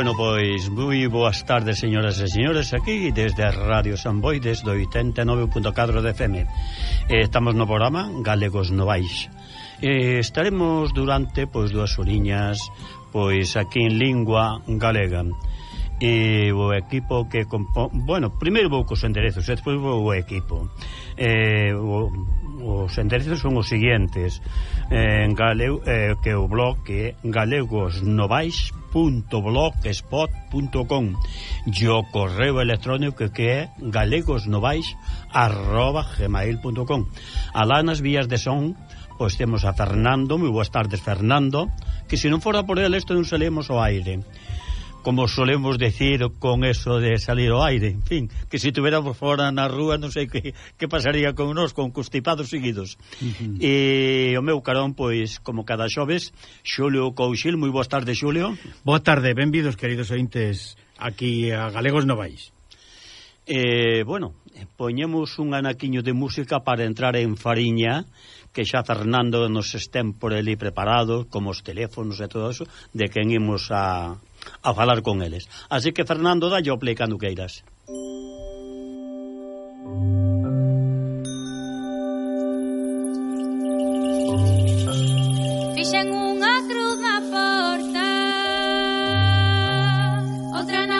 Bueno, pois, moi boas tardes, señoras e señores, aquí desde Radio San Boi, desde 89.4 de FM. Eh, estamos no programa Galegos Novais. Eh, estaremos durante, pois, dúas oriñas, pois, aquí en lingua galega e o equipo que compo... bueno, primeiro vou cos enderezos e despois vou o equipo. Eh, o, os enderezos son os seguintes eh, en galeu, eh, que o blog que é galegosnovais.blogspot.com e o correo electrónico que é galegosnovais.gmail.com alá nas vías de son pois temos a Fernando, moi boas tardes Fernando que se non fora por ele isto non salemos ao aire como solemos decir con eso de salir ao aire, en fin, que se tuveramos fora na rúa non sei que, que pasaría con nós, con constipados seguidos. Uh -huh. E o meu carón, pois, como cada xoves, Xulio Couchil, moi boas tardes, Xulio. Boa tarde, benvidos, queridos ointes, aquí a Galegos Novais. Eh, bueno, poñemos un anaquiño de música para entrar en fariña, que xa Fernando nos estén por ali preparados, como os teléfonos e todo eso, de quen imos a a falar con eles. Así que, Fernando, dalle o play cando queiras. Fixen unha cruz na porta Outra na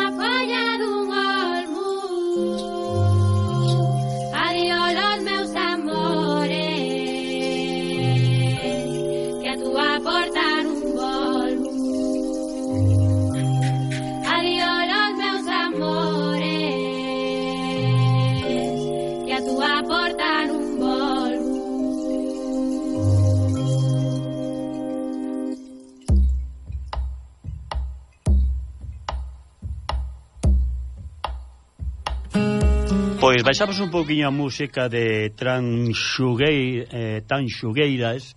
Pois baixamos un poquinho a música de Tranxuguei, eh, Tanxugueiras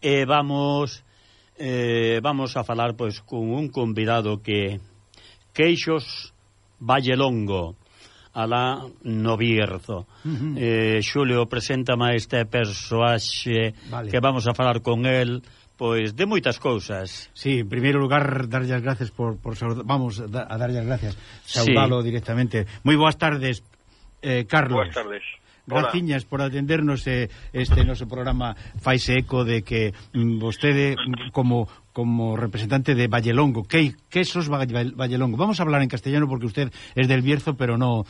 e vamos eh, vamos a falar pois con un convidado que Queixos Vallelongo alá no Bierzo. Uh -huh. eh, Xulio presenta máis este persoaxe vale. que vamos a falar con el pois de moitas cousas. Sí, en primeiro lugar, darlle as gracias por, por saudar, vamos da, a darlle as gracias, saudalo sí. directamente. Moi boas tardes, eh, Carlos. Tardes. Graciñas por atendernos eh, este noso programa faise eco de que mm, vostede mm, como como representante de Vallelongo, que quesos Valle- Vallelongo. Vamos a hablar en castellano porque usted es del Bierzo, pero no,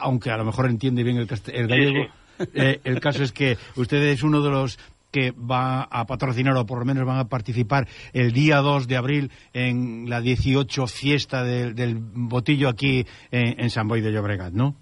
aunque a lo mejor entiende bien el, el gallego. Eh, el caso es que usted es uno de los que va a patrocinar o por lo menos van a participar el día 2 de abril en la 18 fiesta del- del botillo aquí en, en San Boi de Llobregat, ¿no?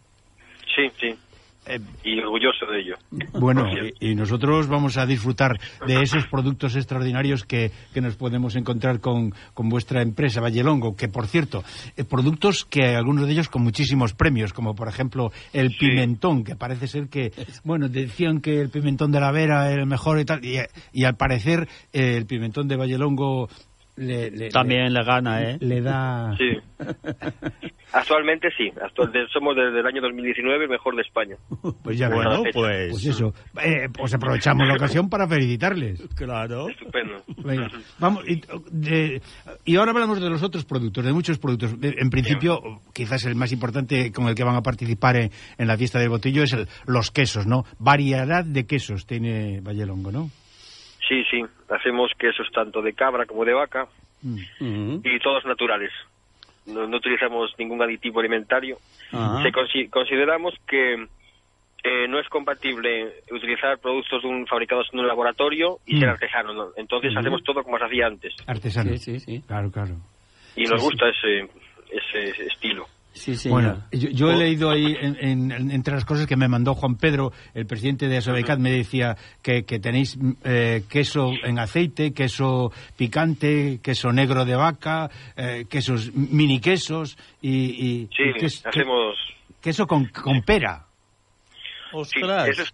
y orgulloso de ello. Bueno, y, y, nosotros vamos a disfrutar de esos productos extraordinarios que, que nos podemos encontrar con, con, vuestra empresa Vallelongo, que por cierto, eh, productos que algunos de ellos con muchísimos premios, como por ejemplo el sí. pimentón, que parece ser que, bueno, decían que el pimentón de la Vera era el mejor y tal, y, y al parecer eh, el pimentón de Vallelongo le, le- Tamén le gana, eh? le, da... Sí. Actualmente sí. Actual- somos desde el año 2019 el mejor de España. Pues ya Bueno, pues, Pues eso, Eh, pues aprovechamos la ocasión para felicitarles. claro. Estupendo. Venga, vamos, y, de- y ahora hablamos de los otros productos, de muchos productos. En principio, quizás el más importante con el que van a participar en, en la fiesta del botillo es el- los quesos, ¿no? Variedad de quesos tiene Vallelongo, ¿no? Sí, sí. Hacemos quesos tanto de cabra como de vaca mm -hmm. y todos naturales. No, no, utilizamos ningún aditivo alimentario. Ajá. Se consi consideramos que eh, no es compatible utilizar productos de un, fabricados en un laboratorio y mm. ser artesano. ¿no? Entonces mm. hacemos todo como se hacía antes. Artesano. Sí, sí, sí. Claro, claro. Y sí, nos gusta sí. ese, ese estilo. Sí, señora. Bueno, yo, yo he leído ahí en, en, entre las cosas que me mandó Juan Pedro, el presidente de Asobecat, me decía que, que tenéis eh, queso en aceite, queso picante, queso negro de vaca, eh, quesos mini quesos y, y sí, queso, hacemos queso con, con pera. Sí, Ostras. Ese es,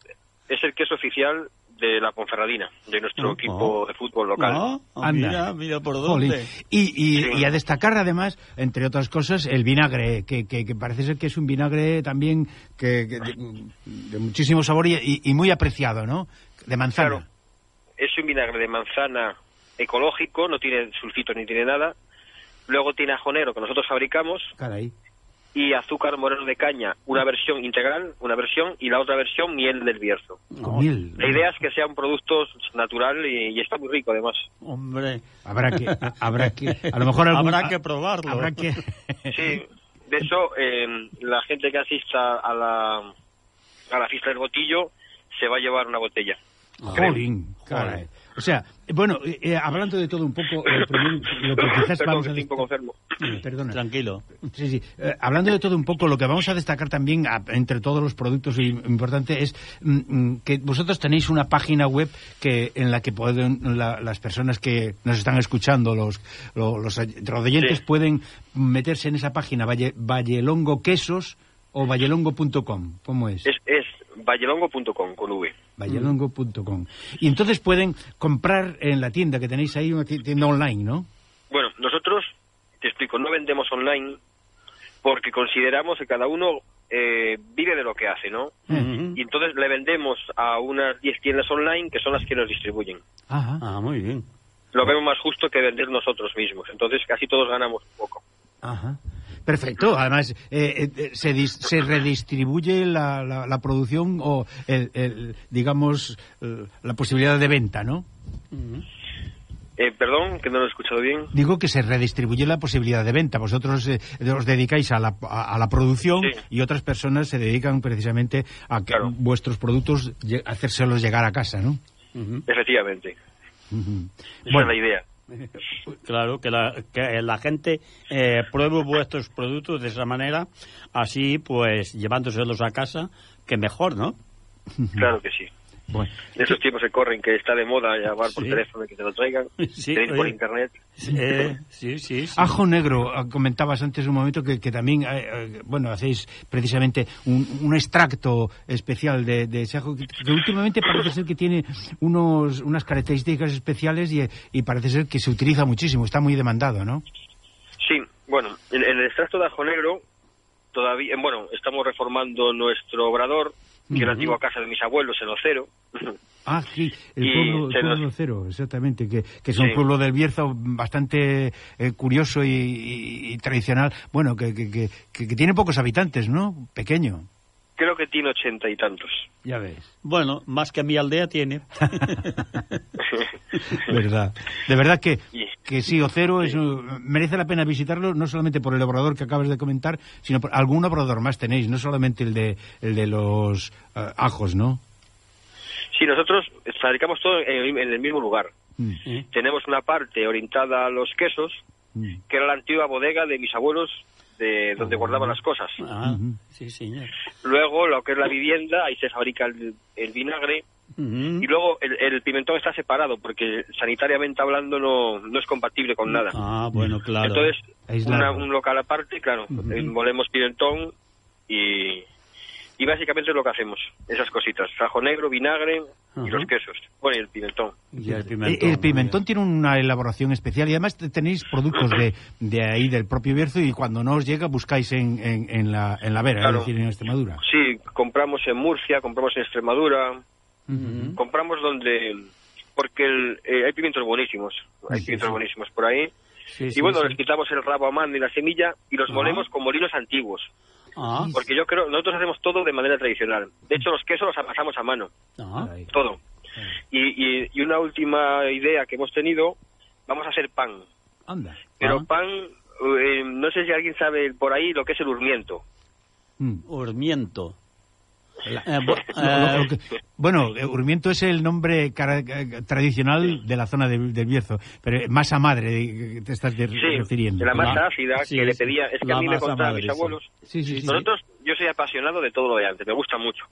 es el queso oficial de la Ponferradina, de nuestro Oh, equipo oh. de fútbol local. No, Anda. mira, mira por dónde. Y, y- Sí. y a destacar además, entre otras cosas, el vinagre, que, que- que parece ser que es un vinagre también que, que de, de muchísimo sabor y, y- y muy apreciado, ¿no? De manzana. Claro. Es un vinagre de manzana ecológico, no tiene sulfito ni tiene nada. Luego tiene ajonero que nosotros fabricamos Caray. Y azúcar moreno de caña, una versión integral, una versión, y la otra versión miel del Bierzo. Miel. La idea es que sea un producto natural y, y está muy rico además. Hombre, Habrá que, a- habrá que, a lo mejor algún- Habrá que probarlo. Habrá que, Sí, de eso eh, la gente que asista a la, a la fiesta del botillo se va a llevar una botella. Jolín, caray. O sea, bueno, eh, eh, hablando de todo un poco, eh, primero, lo que quizás Perdón, vamos a enfermo. Perdona. tranquilo. Sí, sí. Eh, hablando de todo un poco, lo que vamos a destacar también a- entre todos los productos importante es mm, mm, que vosotros tenéis una página web que en la que pueden la- las personas que nos están escuchando, los lo- los, oyentes Sí. pueden meterse en esa página Valle, Vallelongo Quesos o vallelongo.com. ¿Cómo es? Es, es vallelongo.com con V. Vallelongo.com. Y entonces pueden comprar en la tienda que tenéis ahí, una ti- tienda online, ¿no? Bueno, nosotros, te explico, no vendemos online porque consideramos que cada uno eh, vive de lo que hace, ¿no? Y entonces le vendemos a unas 10 tiendas online que son las que nos distribuyen. Ajá. Ah, muy bien. Lo vemos más justo que vender nosotros mismos. Entonces casi todos ganamos un poco. Ajá. Perfecto. Además, eh, eh, se, dis- se redistribuye la, la- la producción o, el, el, digamos, eh, la posibilidad de venta, ¿no? Eh, perdón, que no lo he escuchado bien. Digo que se redistribuye la posibilidad de venta. Vosotros eh, os dedicáis a la, a, a la producción Sí. y otras personas se dedican precisamente a que Claro. vuestros productos hacérselos llegar a casa, ¿no? Efectivamente. Esa Bueno. es la idea. Claro, que la, que la gente eh, pruebe vuestros productos de esa manera, así pues llevándoselos a casa, que mejor, ¿no? Claro que sí. Bueno. En esos tiempos que corren, que está de moda llamar por Sí. teléfono y que te lo traigan, Sí, pedir por internet. Eh, sí, sí, sí. Ajo negro, ah, comentabas antes un momento que, que también, eh, eh, bueno, hacéis precisamente un, un extracto especial de, de ese ajo, que, que últimamente parece ser que tiene unos, unas características especiales y, y parece ser que se utiliza muchísimo, está muy demandado, ¿no? Sí, bueno, en, en el extracto de ajo negro, todavía, bueno, estamos reformando nuestro obrador, que era a antigua casa de mis abuelos, en Ocero. Ah, sí, el pueblo, el pueblo nos... Ocero, exactamente, que, que es un sí. pueblo del Bierzo bastante eh, curioso y, y, y, tradicional, bueno, que, que, que, que tiene pocos habitantes, ¿no? Pequeño. Creo que tiene ochenta y tantos. Ya ves. Bueno, más que mi aldea tiene. verdad. De verdad que, que sí, Ocero es, merece la pena visitarlo, no solamente por el obrador que acabas de comentar, sino por algún obrador más tenéis, no solamente el de, el de los eh, ajos, ¿no? sí, nosotros fabricamos todo en, en el mismo lugar. Mm, ¿eh? Tenemos una parte orientada a los quesos, mm. que era la antigua bodega de mis abuelos, de donde guardaban las cosas. Ah, sí, señor. Luego, lo que es la vivienda, ahí se fabrica el, el vinagre. Y luego, el, el pimentón está separado, porque sanitariamente hablando no, no es compatible con nada. Ah, bueno, claro. Entonces, una- un local aparte, claro, Ujú. molemos pimentón y, y básicamente es lo que hacemos, esas cositas, ajo negro, vinagre y Ajá. los quesos, bueno, y el pimentón. Y el pimentón. El, pimentón tiene una elaboración especial y además te- tenéis productos de, de ahí, del propio Bierzo, y cuando no os llega buscáis en, en, en la, en la Vera, Claro. es decir, en Extremadura. Sí, compramos en Murcia, compramos en Extremadura, compramos donde... Porque el- eh, hay pimientos buenísimos, hay Sí, pimientos sí. buenísimos por ahí. Sí, y sí, bueno, sí. les quitamos el rabo a mano y la semilla y los molemos con molinos antiguos. Ah, Porque yo creo, nosotros hacemos todo de manera tradicional. De hecho, los quesos los amasamos a mano. ah. Todo. Y, y, y una última idea que hemos tenido, vamos a hacer pan. Anda. Pero Ah. pan, eh, no sé si alguien sabe por ahí lo que es el urmiento. Mm. Urmiento. La- Eh, eh, bueno, eh, Urmiento es el nombre cara- tradicional de la zona de- del Bierzo, pero masa madre te estás de- Sí, refiriendo. de la masa La- ácida sí, que le sí. pedía, es que a mí me contaban madre, mis sí. abuelos. Sí, sí, sí. Nosotros, yo soy apasionado de todo lo de antes, me gusta mucho.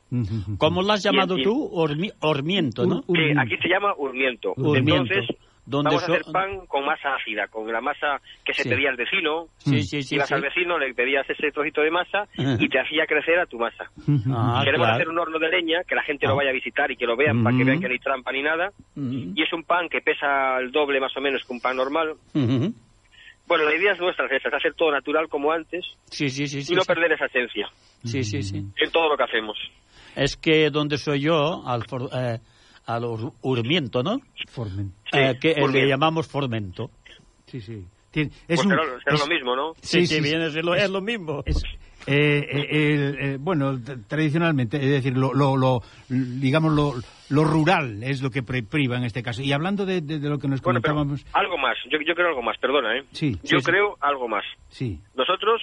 ¿Cómo lo has llamado Y- tú? Ormi- Ormiento, ¿no? Urmiento. aquí se llama urmiento. Urmiento. Entonces, Donde vamos a hacer pan con masa ácida, con la masa que se Sí. pedía al vecino. Sí, sí, sí. Ibas sí. al vecino, le pedías ese trocito de masa y te hacía crecer a tu masa. Ah, Queremos claro. hacer un horno de leña, que la gente Ah. lo vaya a visitar y que lo vean para que Mm. vean que no hay trampa ni nada. Y es un pan que pesa el doble más o menos que un pan normal. Bueno, la idea es nuestra, es hacer todo natural como antes Sí, sí, sí. sí, y no perder esa esencia Sí, sí, sí. en todo lo que hacemos. Es que donde soy yo, al, for- eh, al ur urmiento, ¿no? Formen. Eh, sí, eh, que eh, le llamamos formento. Sí, sí. Tien, es, pues un, será, será es lo mismo, ¿no? Sí, sí, sí, sí viene, es, lo, es, lo, mismo. Es, eh, eh, eh bueno, tradicionalmente, es decir, lo, lo, lo digamos lo, lo rural es lo que priva en este caso. Y hablando de, de, de lo que nos bueno, comentábamos... algo más, yo, yo, creo algo más, perdona, ¿eh? Sí. Yo creo algo más. Sí. Nosotros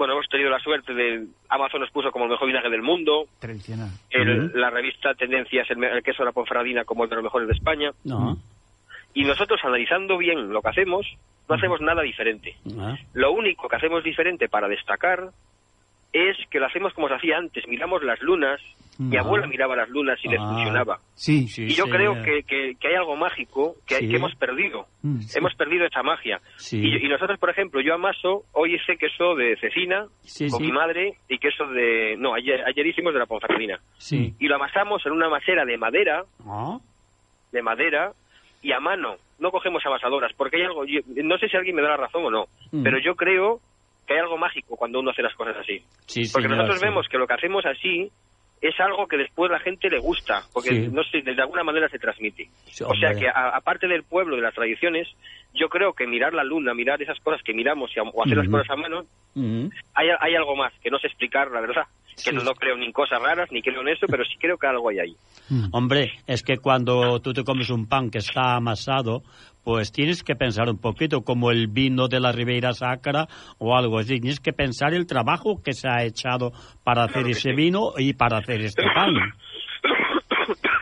bueno, hemos tenido la suerte de... Amazon nos puso como el mejor vinaje del mundo, tradicional. el- la revista Tendencias, el, el queso de la Ponferradina como el de los mejores de España, No. y nosotros analizando bien lo que hacemos, no hacemos nada diferente. Ah. Lo único que hacemos diferente para destacar es que lo hacemos como se hacía antes, miramos las lunas, mi Ah. abuela miraba las lunas y le Ah. funcionaba. Sí, Sí, Y yo sí, creo que, que- que hay algo mágico que, hay- que hemos perdido. Mm, Hemos perdido esa magia. Sí. Y, y nosotros, por ejemplo, yo amaso, hoy hice queso de cecina Sí, con sí. mi madre y queso de... No, ayer, ayer hicimos de la Ponferradina. Sí. Y lo amasamos en una masera de madera, Ah. de madera, y a mano. No cogemos amasadoras, porque hay algo... yo- no sé si alguien me da la razón o no, Mm. pero yo creo que hay algo mágico cuando uno hace las cosas así. Sí, Porque señor, nosotros sí. vemos que lo que hacemos así es algo que después la gente le gusta, porque Sí. no sé, de alguna manera se transmite. Sí, o sea que aparte del pueblo, de las tradiciones, yo creo que mirar la luna, mirar esas cosas que miramos y a- o hacer las cosas a mano, hay, hay algo más que no sé explicar, la verdad. Que Sí. no, no creo ni en cosas raras, ni creo en eso, pero sí creo que algo hay ahí. Hombre, es que cuando tú te comes un pan que está amasado, pues tienes que pensar un poquito, como el vino de la Ribeira Sacra o algo así. Tienes que pensar el trabajo que se ha echado para hacer claro ese sí. vino y para hacer este pan.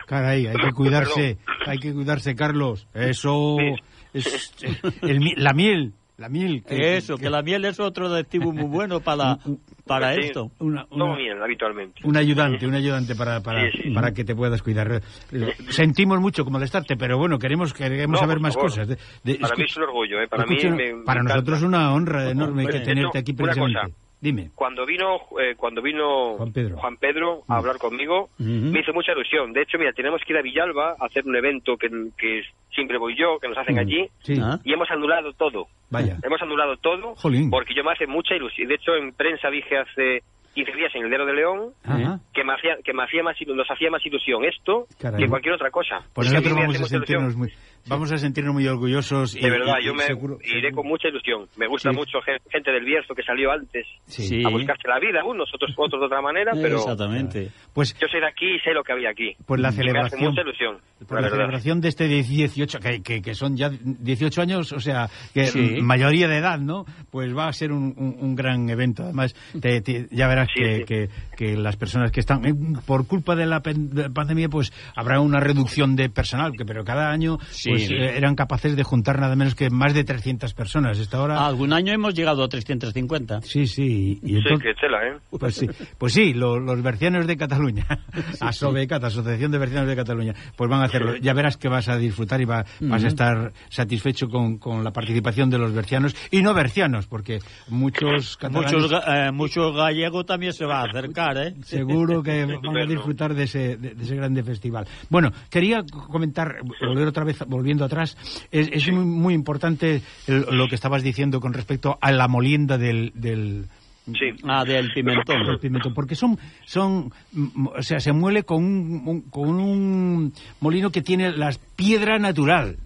Caray, hay que cuidarse, hay que cuidarse, Carlos. Eso sí. es el, la miel, la miel. que- Eso, que la miel es otro aditivo muy bueno para, para Sí. esto. una, una- bien, habitualmente. un ayudante, un ayudante para, para, Sí, sí. para que te puedas cuidar. Eh, Sentimos mucho como molestarte, pero bueno, queremos queremos No, saber más favor. cosas. De- de- Para mí es un orgullo, ¿eh? Para escucha, mí me, para nosotros es una honra enorme que tenerte aquí hecho, una precisamente. cosa. Dime. Cuando vino eh, cuando vino Juan Pedro. Pedro a hablar conmigo, me hizo mucha ilusión. De hecho, mira, tenemos que ir a Villalba a hacer un evento que, que siempre voy yo, que nos hacen Mm, allí, Sí, Ah. y hemos anulado todo. vaya. Hemos anulado todo Jolín. porque yo me hace mucha ilusión. De hecho, en prensa dije hace 15 días en el Diario de León Ajá. que me hacía, que me hacía más, ilu- nos hacía más ilusión esto Caray. que cualquier otra cosa. Pues nosotros vamos a ilusión. sentirnos muy, vamos a sentirnos muy orgullosos. y- De verdad, y- yo y me seguro- iré con mucha ilusión. Me gusta Sí. mucho gen- gente del Bierzo que salió antes Sí. A buscarse la vida, unos otros, otros de otra manera, pero Exactamente. Pues, yo soy de aquí y sé lo que había aquí. pues la Y me hace celebración. mucha ilusión, Por la la celebración de este 18, que, que, que son ya 18 años, o sea, que Sí. mayoría de edad, ¿no? Pues va a ser un, un- un gran evento. Además, te- te- ya verás que. Que, que las personas que están, eh, por culpa de la, de la pandemia, pues habrá una reducción de personal, que pero cada año Sí. Pues, eh, eran capaces de juntar nada menos que más de 300 personas. Esta hora... Algún año hemos llegado a 350. Sí, sí. Y Sí, que tela, ¿eh? Pues sí, pues sí lo- los bercianos de Cataluña, ASOBECAT, Asociación de Bercianos de Cataluña, pues van a hacerlo. Ya verás que vas a disfrutar y va- vas a estar satisfecho con, con la participación de los bercianos y no bercianos, porque muchos catalanes Muchos, eh, mucho gallego también se va a acercar, ¿eh? seguro que van a disfrutar de ese, de, de ese grande festival. Bueno, quería comentar, volver otra vez, volviendo atrás, es, es muy, muy importante el- lo que estabas diciendo con respecto a la molienda del- del Sí. Ah, del pimentón. el pimentón, porque son, son, mm, o sea, se muele con un, un- con un molino que tiene la piedra natural,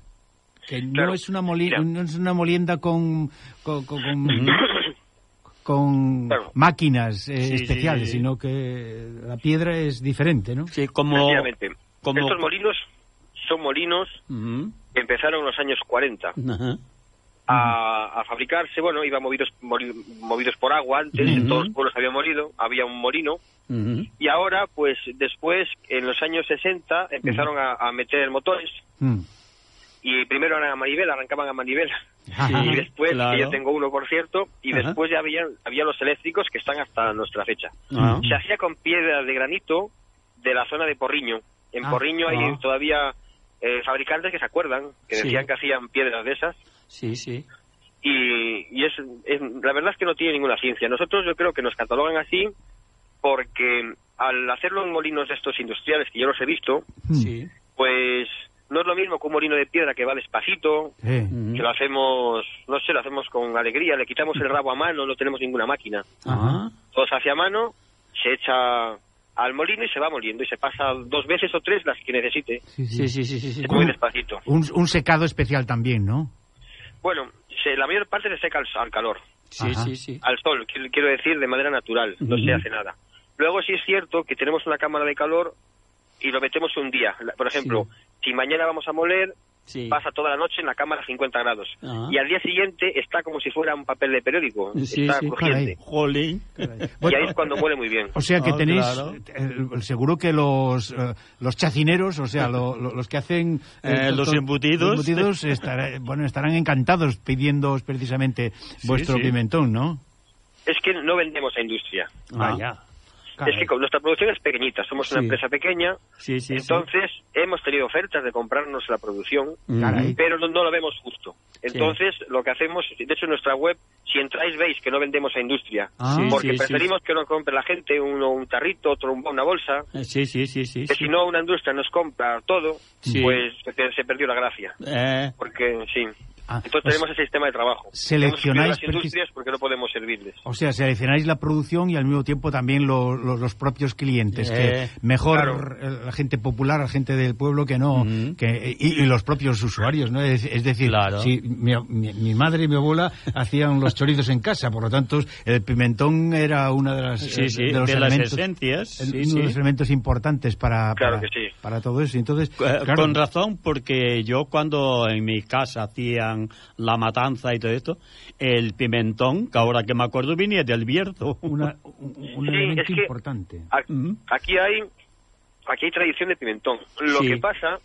que no Claro. es una moli- Mira. no es una molienda con, con, con- con- con Claro. máquinas eh, Sí, especiales, sí. sino que la piedra es diferente, ¿no? Sí, como- Estos molinos son molinos que empezaron en los años 40 Ajá. a, a fabricarse. Bueno, iban movidos, moli- movidos por agua antes, en todos los pueblos había molido, había un molino. Y ahora, pues después, en los años 60, empezaron a, a meter motores y primero eran a manivela, arrancaban a manivela. Y después, claro. que yo tengo uno, por cierto, y Ajá. después ya había, había los eléctricos que están hasta nuestra fecha. Ah. Se hacía con piedra de granito de la zona de Porriño. En Ah, Porriño hay ah. todavía eh, fabricantes que se acuerdan, que Sí. decían que hacían piedras de esas. Sí, sí. y, y es, es- la verdad es que no tiene ninguna ciencia. Nosotros yo creo que nos catalogan así porque al hacerlo en molinos de estos industriales que yo los he visto, Mm. Sí. pues no es lo mismo que un molino de piedra que va despacito, Eh. Que lo hacemos, no sé, lo hacemos con alegría, le quitamos el rabo a mano, no tenemos ninguna máquina. Ajá. Todo se hace a mano, se echa al molino y se va moliendo y se pasa dos veces o tres las que necesite. Sí, sí. Sí, sí, muy despacito. Un, un secado especial también, ¿no? Bueno, se- la mayor parte se seca al, al calor. Sí, Ajá. sí, sí. al sol, quiero quiero decir, de manera natural, no se hace nada. Luego sí es cierto que tenemos una cámara de calor y lo metemos un día. Por ejemplo, si mañana vamos a moler, Sí. pasa toda la noche en la cámara a 50 grados. Ah. Y al día siguiente está como si fuera un papel de periódico, Sí, está sí, crujiente. Jolín. Y ahí es cuando muele muy bien. O sea que Ah, tenéis, claro. eh, seguro que los eh, los chacineros, o sea, lo- lo- los que hacen Eh, los embutidos. los embutidos estará- bueno, estarán encantados pidiendo precisamente vuestro sí. pimentón, ¿no? Es que no vendemos a industria. Es que con- nuestra producción es pequeñita, somos una empresa pequeña, Sí, sí, entonces hemos tenido ofertas de comprarnos la producción. Caray. Pero no, no lo vemos justo. Entonces, lo que hacemos, de hecho, en nuestra web, si entráis, veis que no vendemos a industria. Ah. Porque preferimos que no compre la gente uno un tarrito, otro un- una bolsa. Eh, Sí, sí, sí, sí. Que si no una industria nos compra todo, pues se se perdió la gracia. Eh, Porque sí. Ah, Entonces tenemos ese sistema de trabajo. seleccionáis las industrias porque no podemos servirles. O sea, seleccionáis la producción y al mismo tiempo también lo- lo- los propios clientes, Eh, que mejor claro. eh, la gente popular, la gente del pueblo que no, Ujú. que, y, y los propios usuarios, ¿no? Es, es decir, Claro. si mi, mi- mi madre y mi abuela hacían los chorizos en casa, por lo tanto, el pimentón era una de las sí, eh, sí. de De, los las elementos, esencias. el- Sí, uno de los elementos importantes para, Claro para, que sí. para todo eso. Entonces, Eh, claro, Con razón, porque yo cuando en mi casa hacían la matanza y todo esto, el pimentón, que ahora que me acuerdo, venía del Bierzo. una- un, Sí, elemento es que- importante. Aquí hay aquí hay tradición de pimentón. Lo Sí. que pasa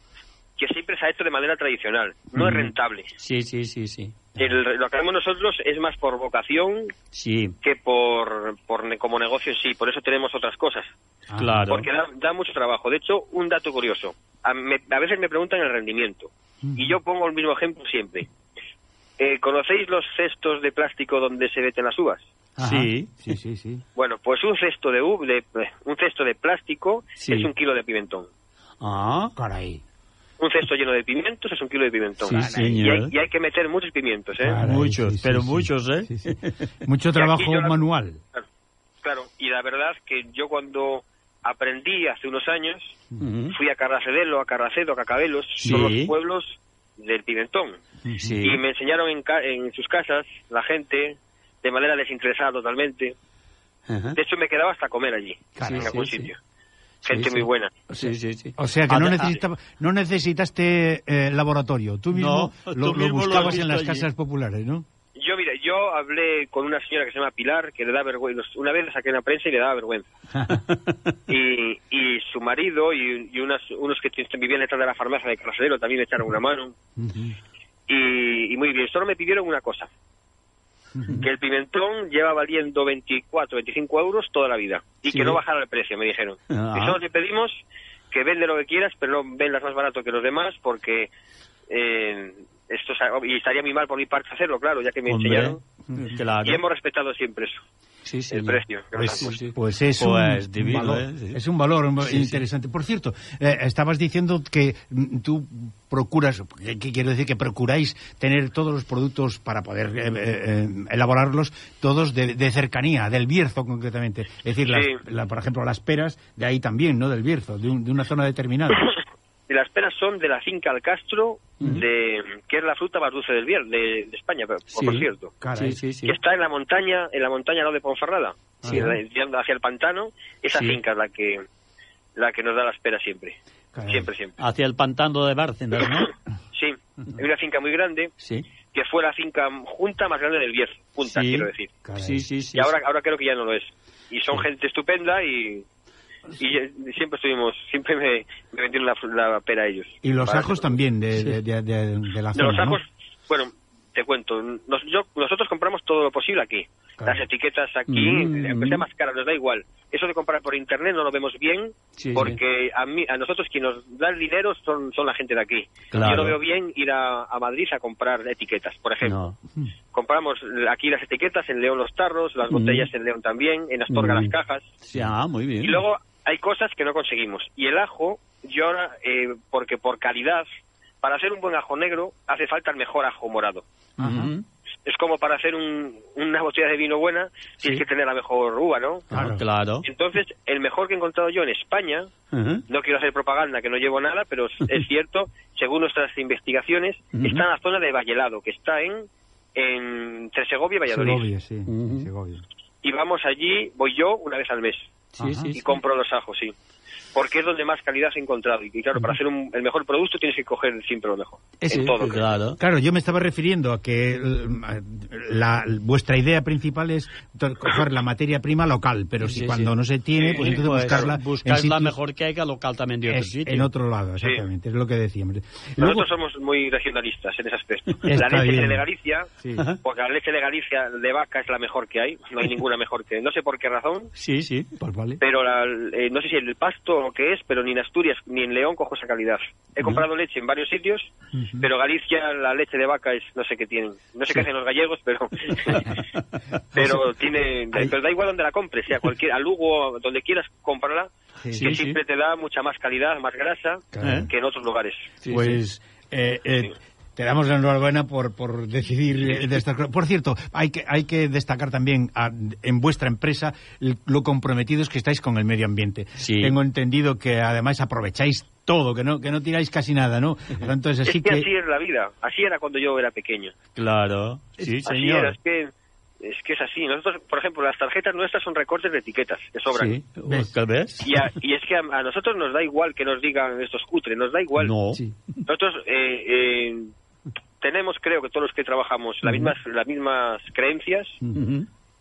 que siempre se ha hecho de manera tradicional. No es rentable. Sí, sí, sí, sí. El- lo que hacemos nosotros es más por vocación Sí, que por, por como negocio en sí. Por eso tenemos otras cosas. Ah, claro. Porque da, da mucho trabajo. De hecho, un dato curioso. A, me- a veces me preguntan el rendimiento. Y yo pongo el mismo ejemplo siempre. Eh, ¿Conocéis los cestos de plástico donde se meten las uvas? Ajá. Sí. sí, sí, sí. Bueno, pues un cesto de, uv- de un cesto de plástico Sí. es un kilo de pimentón. Ah, Caray. Un cesto lleno de pimientos es un kilo de pimentón. Sí, y, hay, y hay que meter muchos pimientos, ¿eh? Caray, Muchos, sí, pero sí. muchos, ¿eh? Sí, sí. Mucho trabajo la- manual. Claro, claro, y la verdad que yo cuando aprendí hace unos años, fui a Carracedelo, a Carracedo, a Cacabelos, Sí. son los pueblos del pimentón. Sí. Y me enseñaron en, ca- en sus casas, la gente, de manera desinteresada totalmente. De hecho, me quedaba hasta comer allí, Caray, en algún sí, sitio. Gente sí. muy buena. Sí, sí, sí. O sea que no, Ah, no necesitaste eh, laboratorio, tú mismo No, tú lo, lo mismo lo buscabas en las allí. casas populares, ¿no? Yo, hablé con una señora que se llama Pilar, que le da vergüenza. Una vez le saqué en la prensa y le daba vergüenza. y, y su marido y, y unas, unos que vivían detrás de la farmacia de Carracedelo también me echaron una mano. y, y muy bien, solo me pidieron una cosa. Que el pimentón lleva valiendo 24, 25 euros toda la vida. Y Sí. que no bajara el precio, me dijeron. Ah. Y solo te pedimos que vende lo que quieras, pero no vendas más barato que los demás, porque eh, esto es- y estaría muy mal por mi parte hacerlo, claro, ya que me Hombre, enseñaron. claro. Y hemos respetado siempre eso. Sí, el señor. precio Pues, sí, sí. Pues es Pues un divino, valor, ¿eh? Sí. es un valor Sí, sí. interesante. Por cierto, eh, estabas diciendo que mm, tú procuras, que, quiero decir que procuráis tener todos los productos para poder eh, eh, elaborarlos, todos de, de cercanía, del Bierzo concretamente. Es decir, las- Sí. la- por ejemplo, las peras de ahí también, ¿no? Del Bierzo, de, un- de una zona determinada. Y las peras son de la finca Alcastro, de, que es la fruta más dulce del Bier, de, de España, por, Sí. por cierto. Caray. Sí, sí, sí. Que está en la montaña, en la montaña al lado de Ponferrada, hacia el pantano. Esa Sí. finca es la que la que nos da las peras siempre. Caray. Siempre, siempre. Hacia el pantano de Bárcenas, ¿no? Sí, hay una finca muy grande Sí. que fue la finca junta más grande del Bierzo, junta sí. quiero decir. Caray. Sí, sí, sí. Y ahora, ahora creo que ya no lo es. y son gente estupenda y, y eh, siempre estuvimos, siempre me, me vendieron la, la pera a ellos. Y los ajos también de, de, de, de- de la De los ajos, ¿no? bueno, te cuento, nos- yo- nosotros compramos todo lo posible aquí. Claro. Las etiquetas aquí, Mm. aunque sea más cara, nos da igual. Eso de comprar por internet no lo vemos bien, Sí, porque a mí, a nosotros quien nos da el dinero son, son la gente de aquí. Claro. Yo no veo bien ir a, a Madrid a comprar etiquetas, por ejemplo. No. Compramos aquí las etiquetas, en León los tarros, las botellas en León también, en Astorga Mm. las cajas. Sí, ah, muy bien. Y luego hay cosas que no conseguimos. Y el ajo, yo ahora, eh, porque por calidad, para hacer un buen ajo negro hace falta el mejor ajo morado. Es como para hacer un- una botella de vino buena, tienes que tener la mejor uva, ¿no? Ah, claro. Entonces, el mejor que he encontrado yo en España, no quiero hacer propaganda, que no llevo nada, pero es- es cierto, según nuestras investigaciones, está en la zona de Vallelado, que está en, en entre Segovia y Valladolid. Segovia, sí. Segovia. Y vamos allí, voy yo una vez al mes. Sí, sí, y sí. compro los ajos, sí. Porque es donde más calidad he encontrado. Y claro, para hacer un- el mejor producto tienes que coger siempre lo mejor. En todo. Claro. Claro, yo me estaba refiriendo a que eh, la, vuestra idea principal es to- coger la materia prima local, pero si Sí, cuando sí. no se tiene, pues entonces pues, buscarla en buscar la sitios- mejor que haya local también de otro es- sitio. en otro lado, exactamente, es lo que decíamos. Luego, Nosotros somos muy regionalistas en ese aspecto. Está la leche bien. de Galicia, porque la leche de Galicia de vaca es la mejor que hay. No hay ninguna mejor que... No sé por qué razón, Sí, sí. pues vale. pero la- eh, no sé si el pasto o qué es, pero ni en Asturias ni en León cojo esa calidad. He comprado leche en varios sitios, pero Galicia, la leche de vaca es, no sé qué tienen. No sé qué hacen los gallegos, pero pero tiene, pero da igual donde la compres, sea cualquier, a Lugo, donde quieras comprarla, Sí. que Sí, siempre te da mucha más calidad, más grasa Claro. que en otros lugares. Pues eh, eh, te damos la enhorabuena por, por decidir de estas cosas. Por cierto, hay que, hay que destacar también a- en vuestra empresa lo comprometidos que estáis con el medio ambiente. Sí. Tengo entendido que además aprovecháis todo, que no que no tiráis casi nada, ¿no? Entonces Es así que, que... así es la vida, así era cuando yo era pequeño. Claro. Sí, Así señor. era, es que es que es así. Nosotros, por ejemplo, las tarjetas nuestras son recortes de etiquetas que sobran. Sí. ¿Ves? ¿Qué ves? Y, a- y es que a, a nosotros nos da igual que nos digan estos cutres, nos da igual. No. Sí. Nosotros eh, eh, tenemos, creo que todos los que trabajamos, las mismas las mismas creencias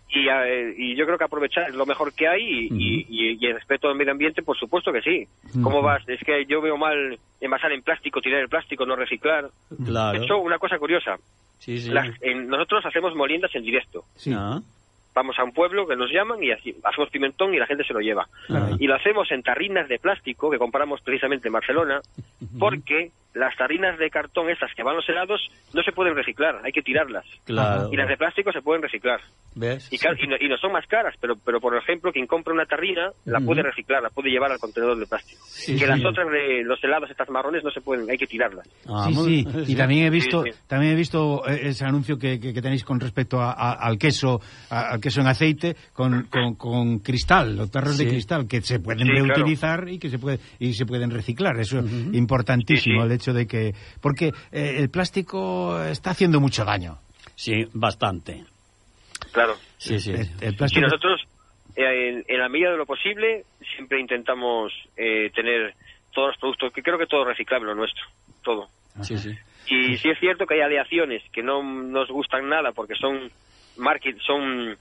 y, eh, y yo creo que aprovechar es lo mejor que hay y, y el respeto al medio ambiente, por supuesto que sí. ¿Cómo vas? Es que yo veo mal envasar en plástico, tirar el plástico, no reciclar. Claro. De hecho, una cosa curiosa, Sí, sí. las- en- nosotros hacemos moliendas en directo. Sí. Ah. Vamos a un pueblo que nos llaman y así hacemos pimentón y la gente se lo lleva. Y lo hacemos en tarrinas de plástico que compramos precisamente en Barcelona, porque las tarrinas de cartón estas que van los helados no se pueden reciclar, hay que tirarlas. Claro. Y las de plástico se pueden reciclar. ¿Ves? Y, claro, y, no, y no son más caras, pero, pero por ejemplo, quien compra una tarrina la puede reciclar, la puede llevar al contenedor de plástico. Sí, que sí. las otras de los helados, estas marrones, no se pueden, hay que tirarlas. Ah, sí, sí, y también he visto, Sí, sí. también he visto eh, ese anuncio que, que- que tenéis con respecto a- a- al queso, a- al queso en aceite con, con, con cristal, los tarros de cristal que se pueden Sí, claro. reutilizar y que se puede y se pueden reciclar. Eso es importantísimo Sí, sí. el hecho de que porque eh, el plástico está haciendo mucho daño. Sí, bastante. Claro. Sí, sí. El, el Y plástico nosotros, eh, en, en la medida de lo posible, siempre intentamos eh, tener todos los productos, que creo que todo es reciclable lo nuestro, todo. Sí, sí. Y sí es cierto que hay aleaciones que no nos gustan nada porque son market, son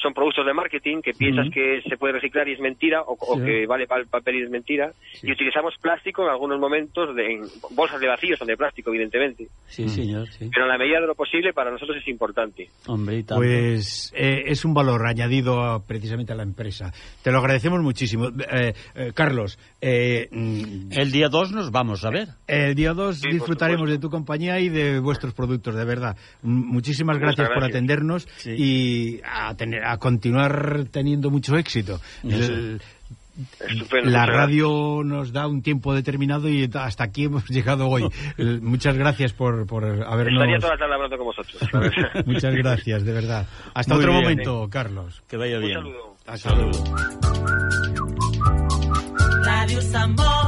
son productos de marketing que piensas que se puede reciclar y es mentira o, o Sí. que vale para el papel y es mentira y utilizamos plástico en algunos momentos de, en bolsas de vacíos son de plástico evidentemente Sí, señor, sí. pero en la medida de lo posible para nosotros es importante Hombre, y. Pues eh, es un valor añadido a- precisamente a la empresa. Te lo agradecemos muchísimo. Eh, eh, Carlos, eh, mm, El día 2 nos vamos a ver. El día 2 Sí, por disfrutaremos de tu compañía y de vuestros productos, de verdad. M- Muchísimas Muchas gracias, por gracias. atendernos Sí. y a, tener, a continuar teniendo mucho éxito. El- Estupendo, la radio nos da un tiempo determinado y hasta aquí hemos llegado hoy. Muchas gracias por, por habernos... estaría toda la tarde hablando con vosotros. Muchas gracias, de verdad. Hasta Muy otro bien. momento, Carlos. Que vaya un bien. saludo Hasta luego. Radio Samboy.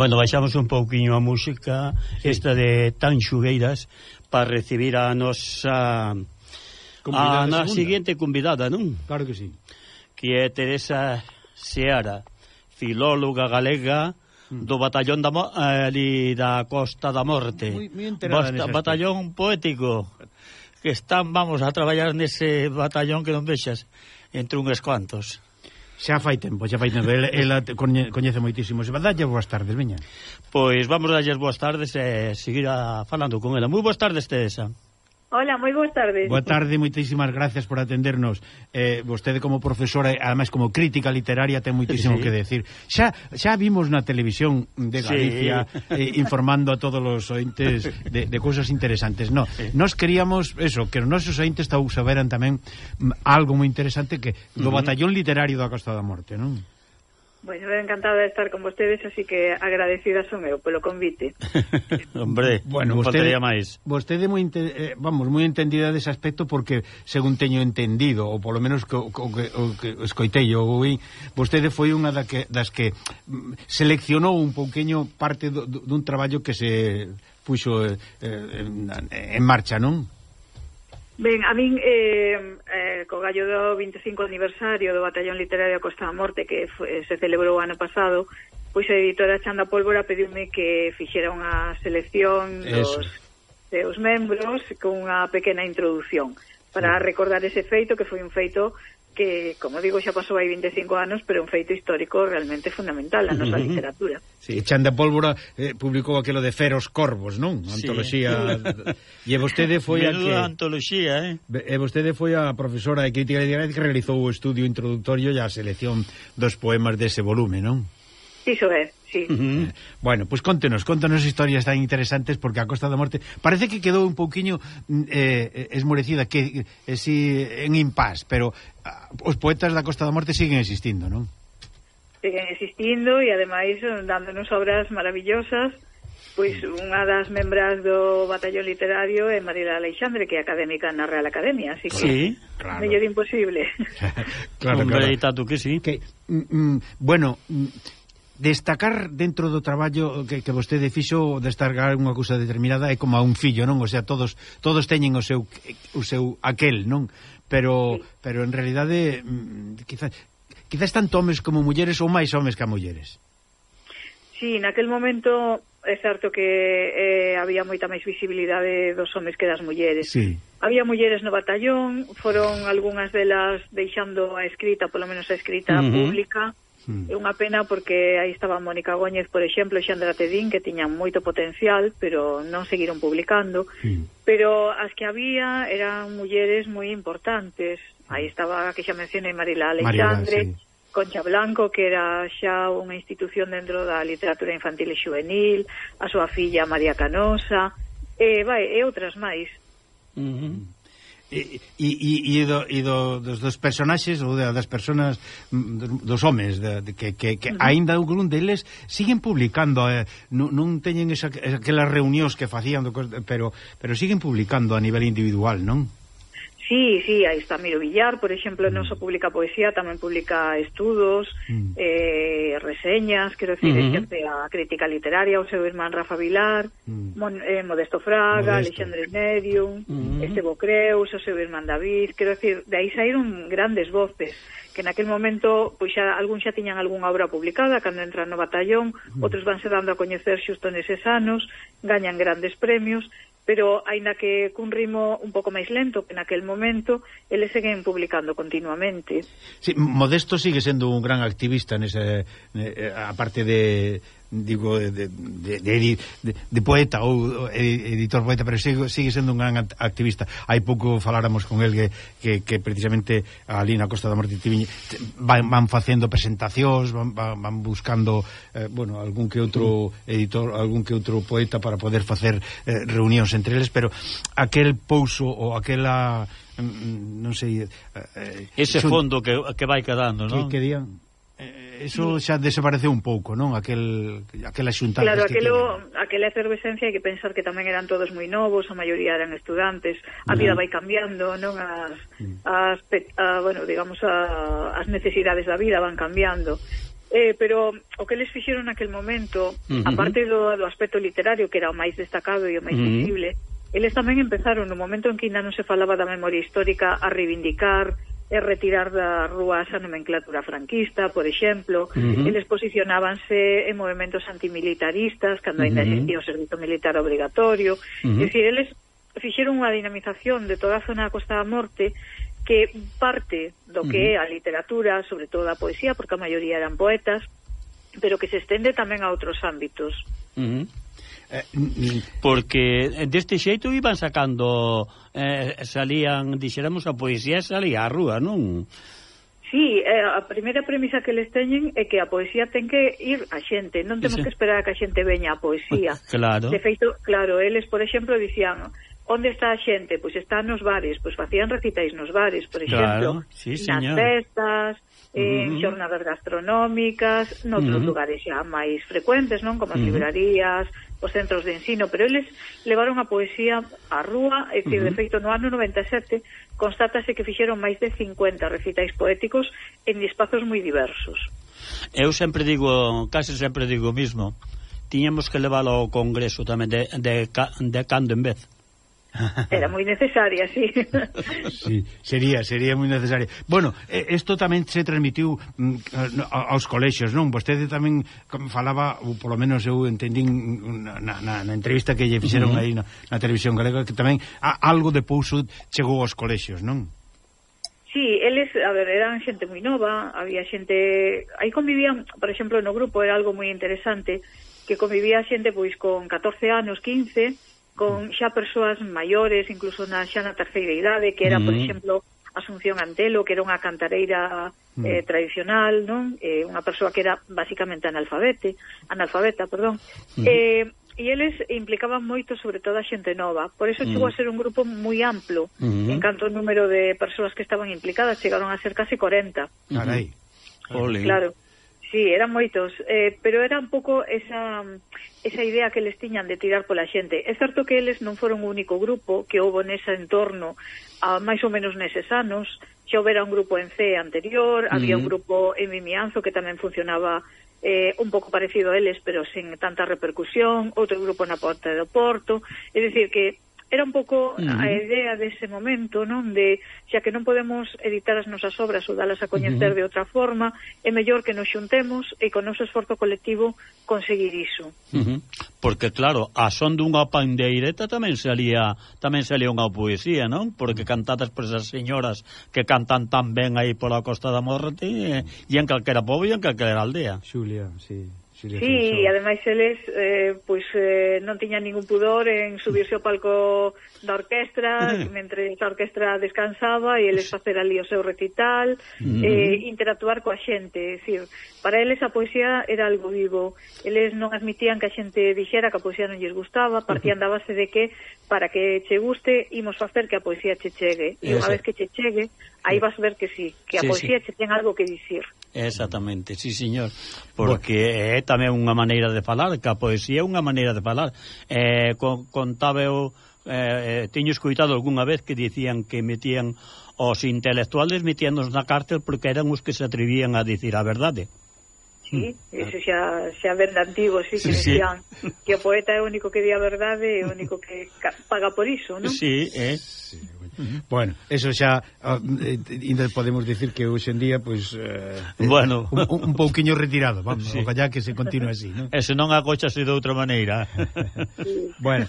Bueno, baixamos un pouquiño a música sí. esta de Tan Xugueiras para recibir a nosa convidada a na segunda. convidada, non? Claro que sí. Que é Teresa Seara, filóloga galega mm. do batallón da, ali da Costa da Morte. Muy, muy batallón aspecto. poético que están, vamos, a traballar nese batallón que non vexas entre unhas cuantos. Xa fai tempo, xa fai tempo. Ela, ela coñece moitísimo. Dalle boas tardes, veña. Pois vamos a darlles boas tardes e seguir a falando con ela. Moi boas tardes, Teresa. Hola, moi boas tardes. Boa tarde, moitísimas gracias por atendernos. Eh, vostede como profesora, ademais como crítica literaria, ten moitísimo sí. que decir. Xa xa vimos na televisión de Galicia sí. eh, informando a todos os ointes de, de cousas interesantes. No. Nos queríamos, eso, que os nosos ointes saberan tamén mm, algo moi interesante que do uh -huh. Batallón Literario da Costa da Morte, non? Bueno, encantada de estar con vostedes, así que agradecida son eu polo convite. Hombre, bueno, non faltaría máis. Vostede moi eh, vamos, moi entendida dese aspecto porque según teño entendido, ou polo menos que o que, o que escoitei ou oí, vostede foi unha da que, das que mm, seleccionou un pouqueño parte do, dun traballo que se puxo eh, eh en, en marcha, non? Ben, a min eh, eh, co gallo do 25 aniversario do Batallón Literario Costa da Morte que foi, se celebrou o ano pasado pois a editora Chanda Pólvora pediume que fixera unha selección Eso. dos seus membros con unha pequena introdución para sí. recordar ese feito que foi un feito que, como digo, xa pasou hai 25 anos, pero un feito histórico realmente fundamental a nosa uh -huh. literatura. Sí, Chanda Pólvora eh, publicou aquilo de Feros Corvos, non? Antoloxía. Sí. e vostede foi a que... antoloxía, eh? E vostede foi a profesora de crítica literaria que realizou o estudio introductorio e a selección dos poemas dese volume, non? Iso é. Sí. Uh -huh. Bueno, pois pues contenos, contenos historias tan interesantes porque a Costa da Morte parece que quedou un pouquiño mm, eh, esmorecida que eh, si en impás, pero ah, os poetas da Costa da Morte siguen existindo, non? Siguen existindo e ademais dándonos obras maravillosas Pois unha das membras do batallón literario é Marila Alexandre, que é académica na Real Academia, así que sí, claro. mellor imposible. claro, Hombre, claro. Tato, que sí. Que, mm, mm bueno, mm, destacar dentro do traballo que, que vostede fixo destacar unha cousa determinada é como a un fillo, non? O sea, todos todos teñen o seu o seu aquel, non? Pero sí. pero en realidade mm, quizás quizás tanto homes como mulleres ou máis homes que mulleres. Sí, naquel momento é certo que eh, había moita máis visibilidade dos homes que das mulleres. Sí. Había mulleres no batallón, foron algunhas delas deixando a escrita, polo menos a escrita uh -huh. pública, Mm. É unha pena porque aí estaba Mónica Góñez, por exemplo, Xandra Tedín, que tiñan moito potencial, pero non seguiron publicando. Mm. Pero as que había eran mulleres moi importantes. Aí estaba, que xa mencionei, Marila Alexandre, Marila, sí. Concha Blanco, que era xa unha institución dentro da literatura infantil e juvenil, a súa filla María Canosa, e, vai, e outras máis. Uh -huh e, e, e, do, e do, dos, dos personaxes ou da, das personas dos, dos homes de, de, que, que, que aínda algún deles siguen publicando eh, non, non teñen esa, aquelas reunións que facían do, pero, pero siguen publicando a nivel individual, non? Sí, sí, aí está Miro Villar, por exemplo, non só mm. publica poesía, tamén publica estudos, mm. eh, reseñas, quero decir, mm -hmm. a crítica literaria, o seu irmán Rafa Vilar, mm. Mon, eh, Modesto Fraga, Modesto. Alexandre Medium, mm -hmm. Estebo Creus, o seu irmán David, quero decir, de aí saíron grandes voces que naquel momento pois xa algún xa tiñan algunha obra publicada cando entran no batallón, outros vanse dando a coñecer xusto neses anos, gañan grandes premios, pero aínda que cun ritmo un pouco máis lento que naquel momento, eles seguen publicando continuamente. Sí, Modesto sigue sendo un gran activista nese, eh, a parte de digo de, de, de, de, de poeta ou editor poeta, pero sigue, sigue sendo un gran activista. Hai pouco faláramos con el que, que, que precisamente ali na Costa da Morte Tiviñe van, van facendo presentacións, van, van, van buscando eh, bueno, algún que outro editor, algún que outro poeta para poder facer eh, reunións entre eles, pero aquel pouso ou aquela mm, mm, non sei eh, eh, ese xun, fondo que, que vai quedando, non? Que, que dían Eh, eso xa desapareceu un pouco, non? Aquel, aquela xuntanza Claro, aquelo, aquela efervescencia hai que pensar que tamén eran todos moi novos, a maioría eran estudantes, a vida mm. vai cambiando, non? As, mm. as a, bueno, digamos, a, as necesidades da vida van cambiando. Eh, pero o que les fixeron naquel momento, uh -huh. aparte do, do aspecto literario, que era o máis destacado e o máis uh -huh. visible, eles tamén empezaron no momento en que ainda non se falaba da memoria histórica a reivindicar, e retirar da rúa esa nomenclatura franquista, por exemplo. Uh -huh. Eles posicionábanse en movimentos antimilitaristas, cando ainda uh -huh. existía o servizo militar obrigatorio. Uh -huh. Dicir, eles fixeron unha dinamización de toda a zona da Costa da Morte que parte do que é a literatura, sobre todo a poesía, porque a maioría eran poetas, pero que se estende tamén a outros ámbitos. Uh -huh. Porque eh, deste xeito iban sacando, eh, salían, dixéramos, a poesía salía á rúa, non? Sí, eh, a primeira premisa que les teñen é que a poesía ten que ir a xente, non temos que esperar a que a xente veña a poesía. Claro. De feito, claro, eles, por exemplo, dicían, onde está a xente? Pois está nos bares, pois facían recitais nos bares, por exemplo, claro, sí, señor. nas festas, en uh xornadas gastronómicas, noutros uh -huh. lugares xa máis frecuentes, non? Como as uh -huh. librarías, os centros de ensino, pero eles levaron a poesía á rúa, e que, uh -huh. de feito, no ano 97 constátase que fixeron máis de 50 recitais poéticos en espazos moi diversos. Eu sempre digo, case sempre digo o mismo, tiñemos que leválo ao Congreso tamén de, de, de cando en vez. Era moi necesaria, sí. sí, sería, sería moi necesaria. Bueno, isto tamén se transmitiu mm, aos colexios, non? Vostede tamén falaba, ou polo menos eu entendín mm, na, na, na entrevista que lle fixeron uh -huh. aí na, na televisión galega, que tamén a, algo de pouso chegou aos colexios, non? Sí, eles, a ver, eran xente moi nova, había xente... Aí convivían, por exemplo, no grupo era algo moi interesante, que convivía xente pois con 14 anos, 15 con mm. xa persoas maiores, incluso na xa na terceira idade, que era, mm. por exemplo, Asunción Antelo, que era unha cantareira mm. eh, tradicional, non? Eh, unha persoa que era basicamente analfabete, analfabeta, perdón. Mm. Eh, e eles implicaban moito sobre todo a xente nova. Por eso mm. chegou a ser un grupo moi amplo. Mm. En canto ao número de persoas que estaban implicadas, chegaron a ser casi 40. Carai. Mm-hmm. Ole. Claro. Sí, eran moitos, eh, pero era un pouco esa, esa idea que les tiñan de tirar pola xente. É certo que eles non foron o único grupo que houve nese entorno a máis ou menos neses anos. Xa houbera un grupo en C anterior, mm. había un grupo en Mimianzo que tamén funcionaba eh, un pouco parecido a eles, pero sen tanta repercusión, outro grupo na Porta do Porto. É dicir, que era un pouco a idea dese momento, non, de xa que non podemos editar as nosas obras ou dalas a coñecer uh -huh. de outra forma, é mellor que nos xuntemos e con noso esforzo colectivo conseguir iso. Uh -huh. Porque claro, a son dunha pandeireta tamén salía tamén salía unha poesía, non? Porque cantadas por esas señoras que cantan tan ben aí pola Costa da Morte e, e en calquera pobo e en calquera aldea. Xulia, si. Sí. Sí, ademais eles eh, pois eh, non tiñan ningún pudor en subirse ao palco da orquestra, ah. mentre a orquestra descansaba e eles facer ali o seu recital, mm. eh, interactuar coa xente, é dicir, para eles a poesía era algo vivo, eles non admitían que a xente dixera que a poesía non lles gustaba, partían da base de que para que che guste, imos facer que a poesía che chegue, e unha vez que che chegue, aí vas ver que sí, que a sí, poesía sí. che ten algo que dicir. Exactamente, sí, señor, porque bueno. é tamén unha maneira de falar, que a poesía é unha maneira de falar. Eh, con, contaba o Eh, eh, teño escuitado algunha vez que dicían que metían os intelectuales metíanos na cárcel porque eran os que se atrevían a dicir a verdade. Sí, mm. eso xa, xa ven de antigo, sí, que sí, decían sí. que o poeta é o único que di a verdade e o único que paga por iso, non? Sí, eh. Sí, -huh. Bueno, eso xa ah, eh, ainda uh, podemos decir que hoxe en día pois pues, uh, bueno, un, un pouquiño retirado, vamos, sí. ocallá que se continue así, ¿no? E se non agochase de outra maneira. bueno,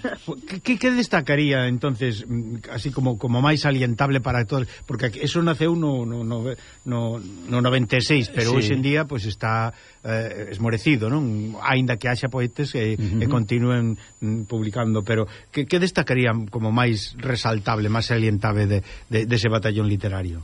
que que destacaría entonces mm, así como como máis alientable para todos, porque eso naceu no no no no, no 96, pero sí. hoxe en día pois pues, está eh, esmorecido, non? Aínda que haxa poetes que, uh -huh. e continúen mm, publicando, pero que que destacaría como máis resaltable, máis alientable comentade de, de, ese batallón literario?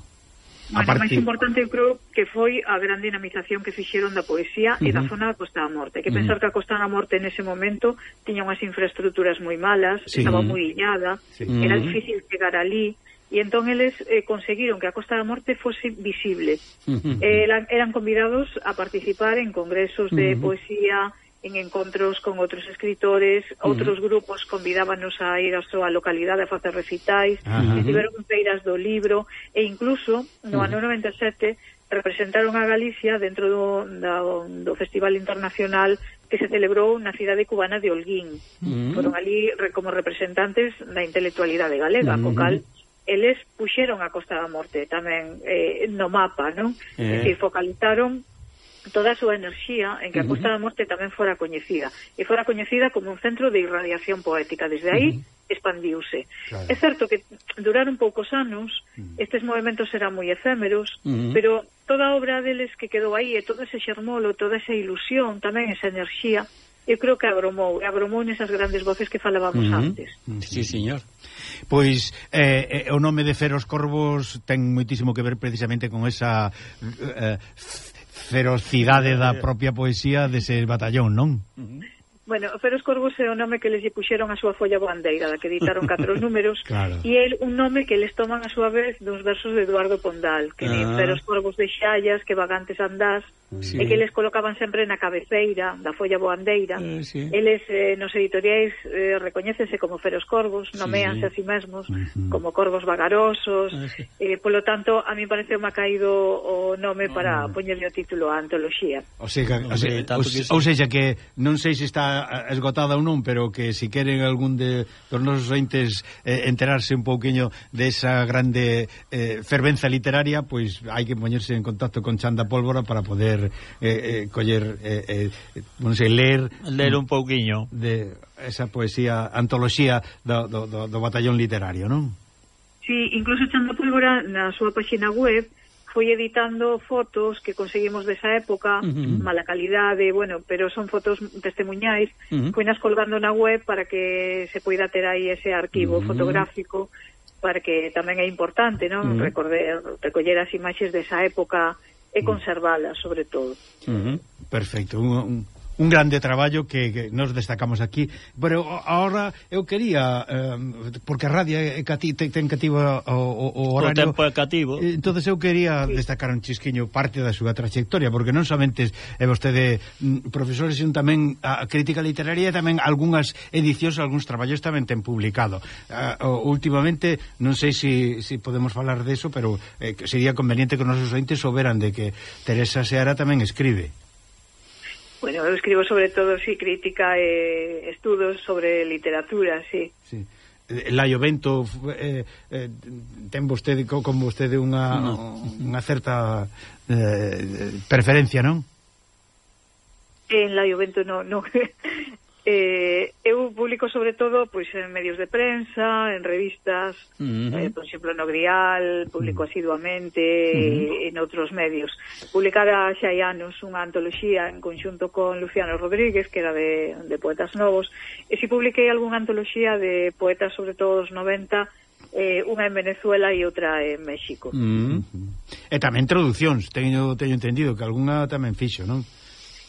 Bueno, parte... máis importante, eu creo, que foi a gran dinamización que fixeron da poesía uh -huh. e da zona da Costa da Morte. Que pensar uh -huh. que a Costa da Morte nese momento tiña unhas infraestructuras moi malas, sí. estaba moi illada, sí. era uh -huh. difícil chegar ali, e entón eles eh, conseguiron que a Costa da Morte fose visible. Uh -huh. eh, eran, eran convidados a participar en congresos de uh -huh. poesía, en encontros con outros escritores, outros uh -huh. grupos convidábanos a ir á súa localidade a facer recitais, uh -huh. tiveron feiras do libro e incluso no ano 97 representaron a Galicia dentro do, do, do Festival Internacional que se celebrou na cidade cubana de Holguín. Uh -huh. Foron ali re, como representantes da intelectualidade galega, uh -huh. co cal eles puxeron a Costa da Morte tamén eh, no mapa, non? Eh. É dicir, focalizaron toda a súa enerxía en que a Costa da Morte tamén fora coñecida e fora coñecida como un centro de irradiación poética desde aí uh -huh expandiuse. Claro. É certo que duraron poucos anos, mm. estes movimentos eran moi efémeros, mm. pero toda a obra deles que quedou aí, e todo ese xermolo, toda esa ilusión, tamén esa enerxía, eu creo que abromou, abromou nesas grandes voces que falábamos uh -huh. antes. Sí, señor. Pois eh, eh, o nome de Feros Corvos ten moitísimo que ver precisamente con esa eh, ferocidade da eh. propia poesía dese batallón, non? Uh -huh. Bueno, Feroz Corvos é o nome que les puxeron a súa folla bandeira, da que editaron catro números, claro. e é un nome que les toman a súa vez duns versos de Eduardo Pondal, que ah. Feroz Corvos de Xallas, que vagantes andás, sí. e que les colocaban sempre na cabeceira da folla boandeira. Eh, sí. Eles eh, nos editoriais eh, recoñécense como feros corvos nomeanse sí. a si sí mesmos uh -huh. como corvos vagarosos, eh, sí. eh, polo tanto, a mí parece unha caído o nome para oh. poñerle o título a antoloxía. O sea, o sea, o, o, o sea que non sei se está Eh, esgotada ou non, pero que se si queren algún de, dos nosos entes eh, enterarse un pouquiño desa esa grande eh, fervenza literaria, pois hai que poñerse en contacto con Chanda Pólvora para poder eh, eh, coller eh, eh, non sei, ler ler un pouquiño de esa poesía, antoloxía do, do, do, do batallón literario, non? Sí, incluso Chanda Pólvora na súa páxina web foi editando fotos que conseguimos desa época, uh -huh. mala calidade, bueno, pero son fotos testemunhais, uh -huh. foinas colgando na web para que se poida ter aí ese arquivo uh -huh. fotográfico para que tamén é importante, non? Uh -huh. Recorder, recoller as imaxes desa época e mm. conservalas, sobre todo. Uh -huh. Perfecto, un, un, un grande traballo que, que nos destacamos aquí, pero ahora eu quería eh, porque a radio é cati, ten, ten cativo o, o, o horario. O tempo é cativo. Entonces eu quería destacar un chisquiño parte da súa trayectoria, porque non somente é vostede mm, profesor, sino tamén a crítica literaria e tamén algunhas edicións, algúns traballos tamén ten publicado. Uh, últimamente non sei se si, si podemos falar de eso, pero eh, sería conveniente que os nosos ointes souberan de que Teresa Seara tamén escribe. Bueno, eu escribo sobre todo, sí, crítica e eh, estudos sobre literatura, sí. Sí. Laio Bento eh, eh, ten vostede como vostede unha no. unha certa eh, preferencia, non? En Laio Bento non, No. Eh, eu publico sobre todo pois en medios de prensa, en revistas, uh -huh. eh, por exemplo no Grial, publico asiduamente uh -huh. en outros medios. Publicara xa hai anos unha antoloxía en conxunto con Luciano Rodríguez, que era de, de poetas novos, e si publiquei algunha antoloxía de poetas sobre todo os 90, eh, unha en Venezuela e outra en México. mm. E tamén traduccións, teño, teño entendido que algunha tamén fixo, non?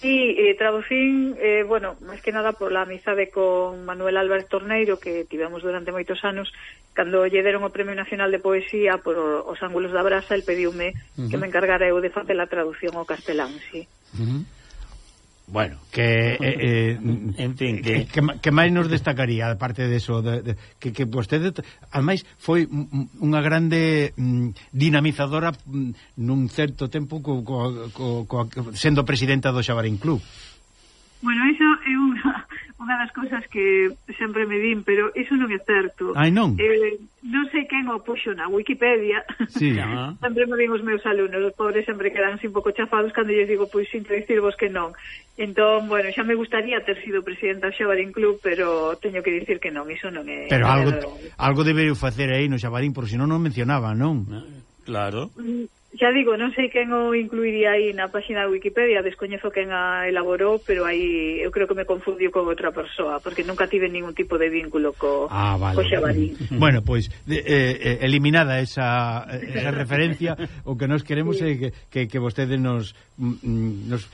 Sí, eh, traducín, eh, bueno, máis que nada pola amizade con Manuel Álvarez Torneiro que tivemos durante moitos anos cando lle deron o Premio Nacional de Poesía por os ángulos da brasa, el pediume uh -huh. que me encargara eu de facer a traducción ao castelán, sí. Uh -huh. Bueno, que eh, eh, en fin, que que, que máis nos destacaría aparte deso de, de, que que vostede ademais foi unha grande mm, dinamizadora mm, nun certo tempo co, co, co, co, sendo presidenta do Xabarín Club. Bueno, eso unha das cousas que sempre me din, pero iso non é certo. Ai, non? Eh, non sei quen o puxo na Wikipedia. Sí, ah. sempre me din os meus alumnos, os pobres sempre quedan un pouco chafados cando lles digo, pois, sin dicirvos que non. Entón, bueno, xa me gustaría ter sido presidenta Xabarín Club, pero teño que dicir que non, iso non é... Pero algo, algo deberio facer aí no Xabarín, por si non non mencionaba, non? Claro. Mm, Xa digo, non sei quen o incluiría aí na páxina de Wikipedia, descoñezo quen a elaborou, pero aí eu creo que me confundiu con outra persoa, porque nunca tive ningún tipo de vínculo co, ah, vale. co Xabarín. Bueno, pois, pues, eh, eh, eh, eliminada esa, esa eh, referencia, o que nos queremos sí. é eh, que, que, que vostede nos, mm, mm nos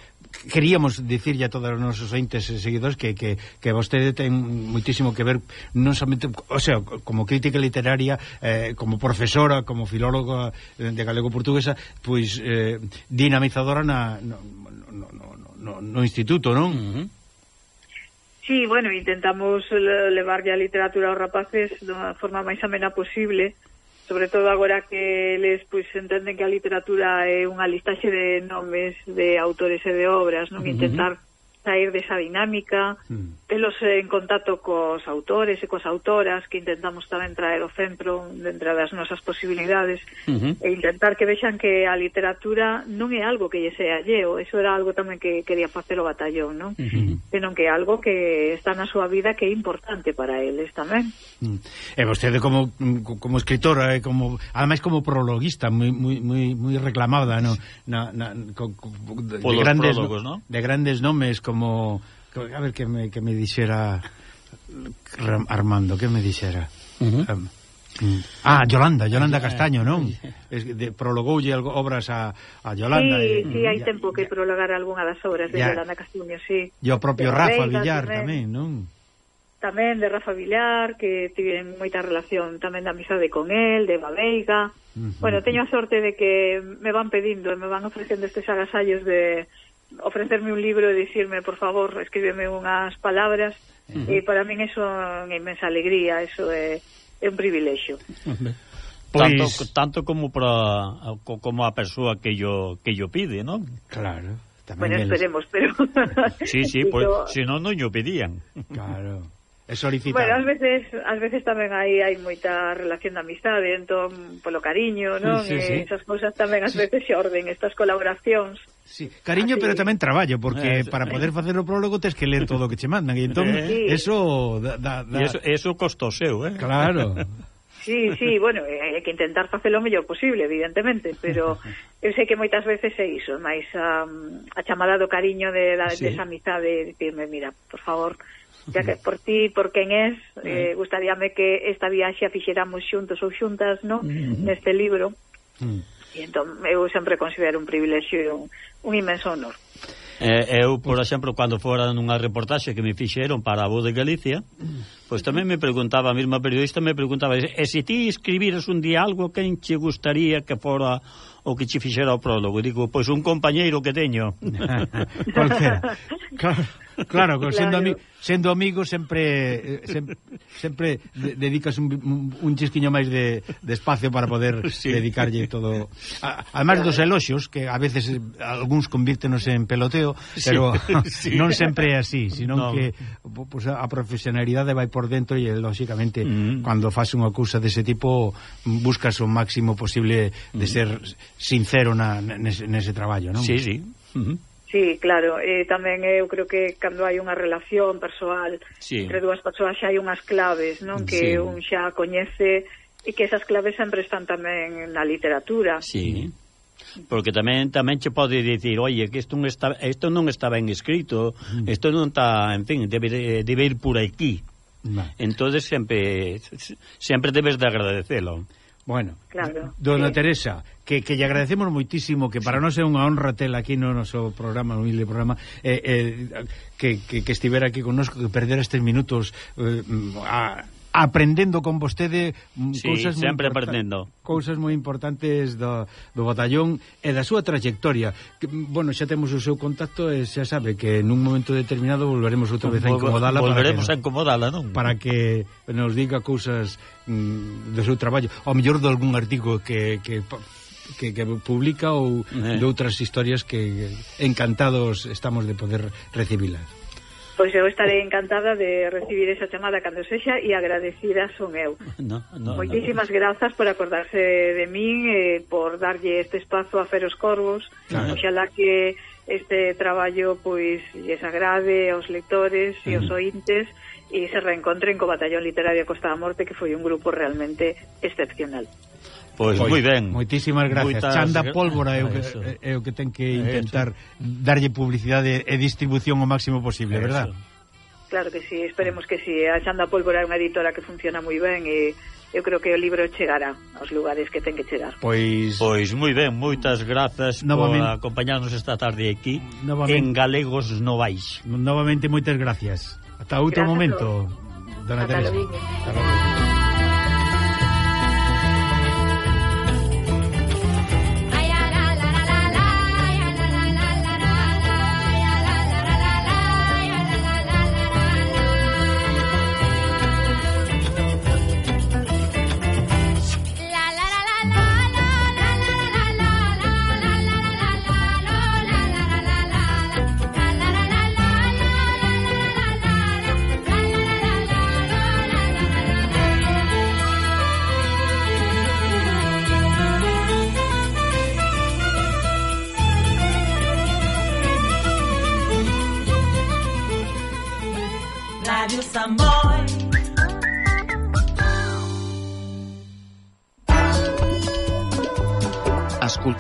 queríamos dicirlle a todos os nosos entes e seguidores que, que, que vostede ten muitísimo que ver non somente, o sea, como crítica literaria, eh, como profesora, como filóloga de galego-portuguesa, pois eh, dinamizadora na, no, no, no, no, no instituto, non? Uh -huh. Sí, bueno, intentamos levarlle a literatura aos rapaces de forma máis amena posible, sobre todo agora que les pois entenden que a literatura é unha listaxe de nomes de autores e de obras, non? Uh -huh. Intentar sair desa dinámica, uh -huh telos eh, en contacto cos autores e cos autoras que intentamos tamén traer o centro dentro das nosas posibilidades uh -huh. e intentar que vexan que a literatura non é algo que lle sea alleo, eso era algo tamén que quería facer o batallón non? Uh -huh. senón que é algo que está na súa vida que é importante para eles tamén uh -huh. E vostede como, mm, como escritora e como, ademais como prologuista moi, moi, moi, moi reclamada no, na, na, co, co, de, Polos grandes, prólogos, no? de grandes nomes como A ver que me, que me dixera Armando, que me dixera? Uh -huh. Mm. Ah, Yolanda, Yolanda Castaño, non? Es de, prologoulle algo, obras a, a Yolanda. Sí, e, sí, hai tempo que prologar algunha das obras de ya, Yolanda Castaño, sí. E o propio de Rafa Reina, Villar tamén, tamén non? Tamén de Rafa Villar, que tiven moita relación tamén da amizade con él, de Babeiga. Uh -huh. Bueno, teño a sorte de que me van pedindo, me van ofrecendo estes agasallos de ofrecerme un libro e dicirme, por favor, escríbeme unhas palabras, uh -huh. e para min eso é unha inmensa alegría, eso é, é un privilexio. Uh. Pois... Tanto, tanto como para como a persoa que yo que yo pide, ¿no? Claro. Tamén bueno, esperemos, pero... sí, sí, pois, pues, si non, no yo pedían. Claro. É solicitado. Bueno, ás veces, ás veces tamén aí hai moita relación de amistade, entón, polo cariño, non? Sí, sí, e sí. esas cousas tamén ás veces se orden, estas colaboracións. Sí, cariño, Así. pero tamén traballo, porque eh, para poder facer o prólogo tes que ler todo o que che mandan, e eh. entón eh. eso da, da, da... Y eso, eso costoseu, eh? Claro. Sí, sí, bueno, eh, hai que intentar facelo o mellor posible, evidentemente, pero eu sei que moitas veces é iso, máis a, a chamada do cariño de, da, sí. desa amizade, dicirme, mira, por favor, ya que por ti, por quen és, eh, eh, gustaríame que esta viaxe a fixéramos xuntos ou xuntas, non? Uh mm-hmm. -huh. Neste libro. Uh -huh. E entón, eu sempre considero un privilexio e un, un inmenso honor. Eh, eu, por exemplo, cando fora nunha reportaxe que me fixeron para a Voz de Galicia, pois tamén me preguntaba, a mesma periodista me preguntaba, e se ti escribiras un día algo, quen che gustaría que fora o que che fixera o prólogo? E digo, pois un compañeiro que teño. Cualquera. Claro. Claro, claro. sendo, ami sendo amigo sempre eh, sempre, sempre dedicas un, un chisquiño máis de, de espacio para poder sí. dedicarlle todo. A, además claro. dos eloxios que a veces eh, algúns convírtenos en peloteo, sí. pero sí. non sempre é así, sino no. que pues, a profesionalidade vai por dentro e lógicamente mm. cando faz unha cousa dese tipo buscas o máximo posible de mm. ser sincero na, nese, nese traballo, non? Sí, sí. Uh -huh. Sí, claro, eh, tamén eu creo que cando hai unha relación persoal sí. entre dúas persoas xa hai unhas claves, non? Que sí. un xa coñece e que esas claves sempre están tamén na literatura. Sí. Porque tamén tamén che pode dicir, "Oye, que isto non está isto non está ben escrito, mm. isto non está, en fin, debe, debe ir por aquí." No. Entonces sempre sempre debes de agradecelo. Bueno, claro, dona sí. Teresa, que, que lle agradecemos moitísimo que para nós é unha honra tela aquí no noso programa, no humilde programa eh, eh, que, que, que estivera aquí connosco que perder estes minutos eh, a aprendendo con vostede mm, sí, cousas sempre aprendendo. Cousas moi importantes do, do batallón e da súa trayectoria. Que, bueno, xa temos o seu contacto e xa sabe que nun momento determinado volveremos outra vez a incomodala. Volveremos para que, a incomodala, non? Para que nos diga cousas mm, do seu traballo, ao mellor de algún artigo que... que que, que publica ou eh. de outras historias que encantados estamos de poder recibilas. Pois eu estarei encantada de recibir esa chamada cando sexa e agradecida son eu. No, no, Moitísimas no. grazas por acordarse de min e por darlle este espazo a Feros Corvos. Claro. Oxalá que este traballo pois lles agrade aos lectores e aos ointes e se reencontren co Batallón Literario Costa da Morte que foi un grupo realmente excepcional. Pois, pois moi ben. Moitísimas gracias. Moitas... Chanda pólvora é o ah, que Eso. é o que ten que intentar Eso. darlle publicidade e distribución o máximo posible, Eso. verdad? Claro que sí, esperemos que sí. A Chanda Pólvora é unha editora que funciona moi ben e eu creo que o libro chegará aos lugares que ten que chegar. Pois Pois moi ben, moitas grazas Novamente... por acompañarnos esta tarde aquí Novamente... en Galegos Novais. Novamente moitas gracias. Ata outro momento, dona Teresa. Hasta logo.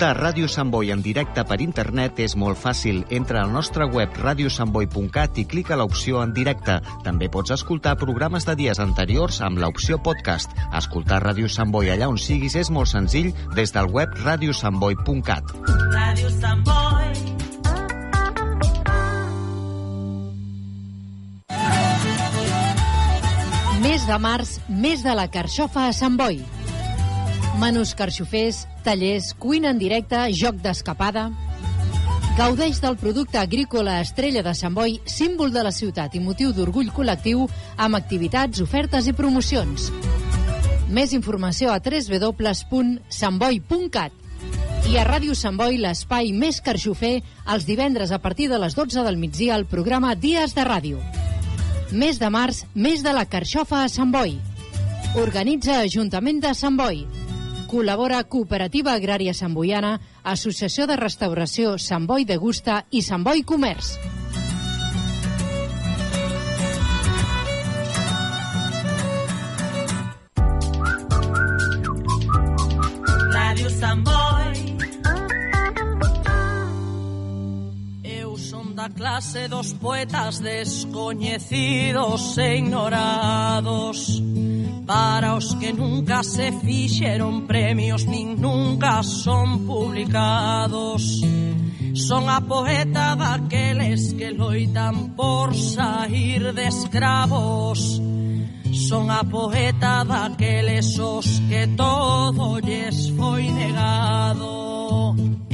Escoltar Ràdio Sant Boi en directe per internet és molt fàcil. Entra al nostre web radiosantboi.cat i clica l'opció en directe. També pots escoltar programes de dies anteriors amb l'opció podcast. Escoltar Ràdio Sant Boi allà on siguis és molt senzill des del web radiosantboi.cat. Radio Samboy. Mes de març, mes de la carxofa a Sant Boi. Menús carxofers, tallers, cuina en directe, joc d'escapada... Gaudeix del producte agrícola Estrella de Sant Boi, símbol de la ciutat i motiu d'orgull col·lectiu, amb activitats, ofertes i promocions. Més informació a www.santboi.cat i a Ràdio Sant Boi, l'espai més carxofer, els divendres a partir de les 12 del migdia al programa Dies de Ràdio. Mes de març, mes de la carxofa a Sant Boi. Organitza Ajuntament de Sant Boi. Col·labora Cooperativa Agrària Sant Boiana, Associació de Restauració Sant Boi de Gusta i Sant Boi Comerç. unha clase dos poetas descoñecidos e ignorados. Para os que nunca se fixeron premios nin nunca son publicados. Son a poeta daqueles que loitan por sair de escravos. Son a poeta daqueles os que todo lles foi negado.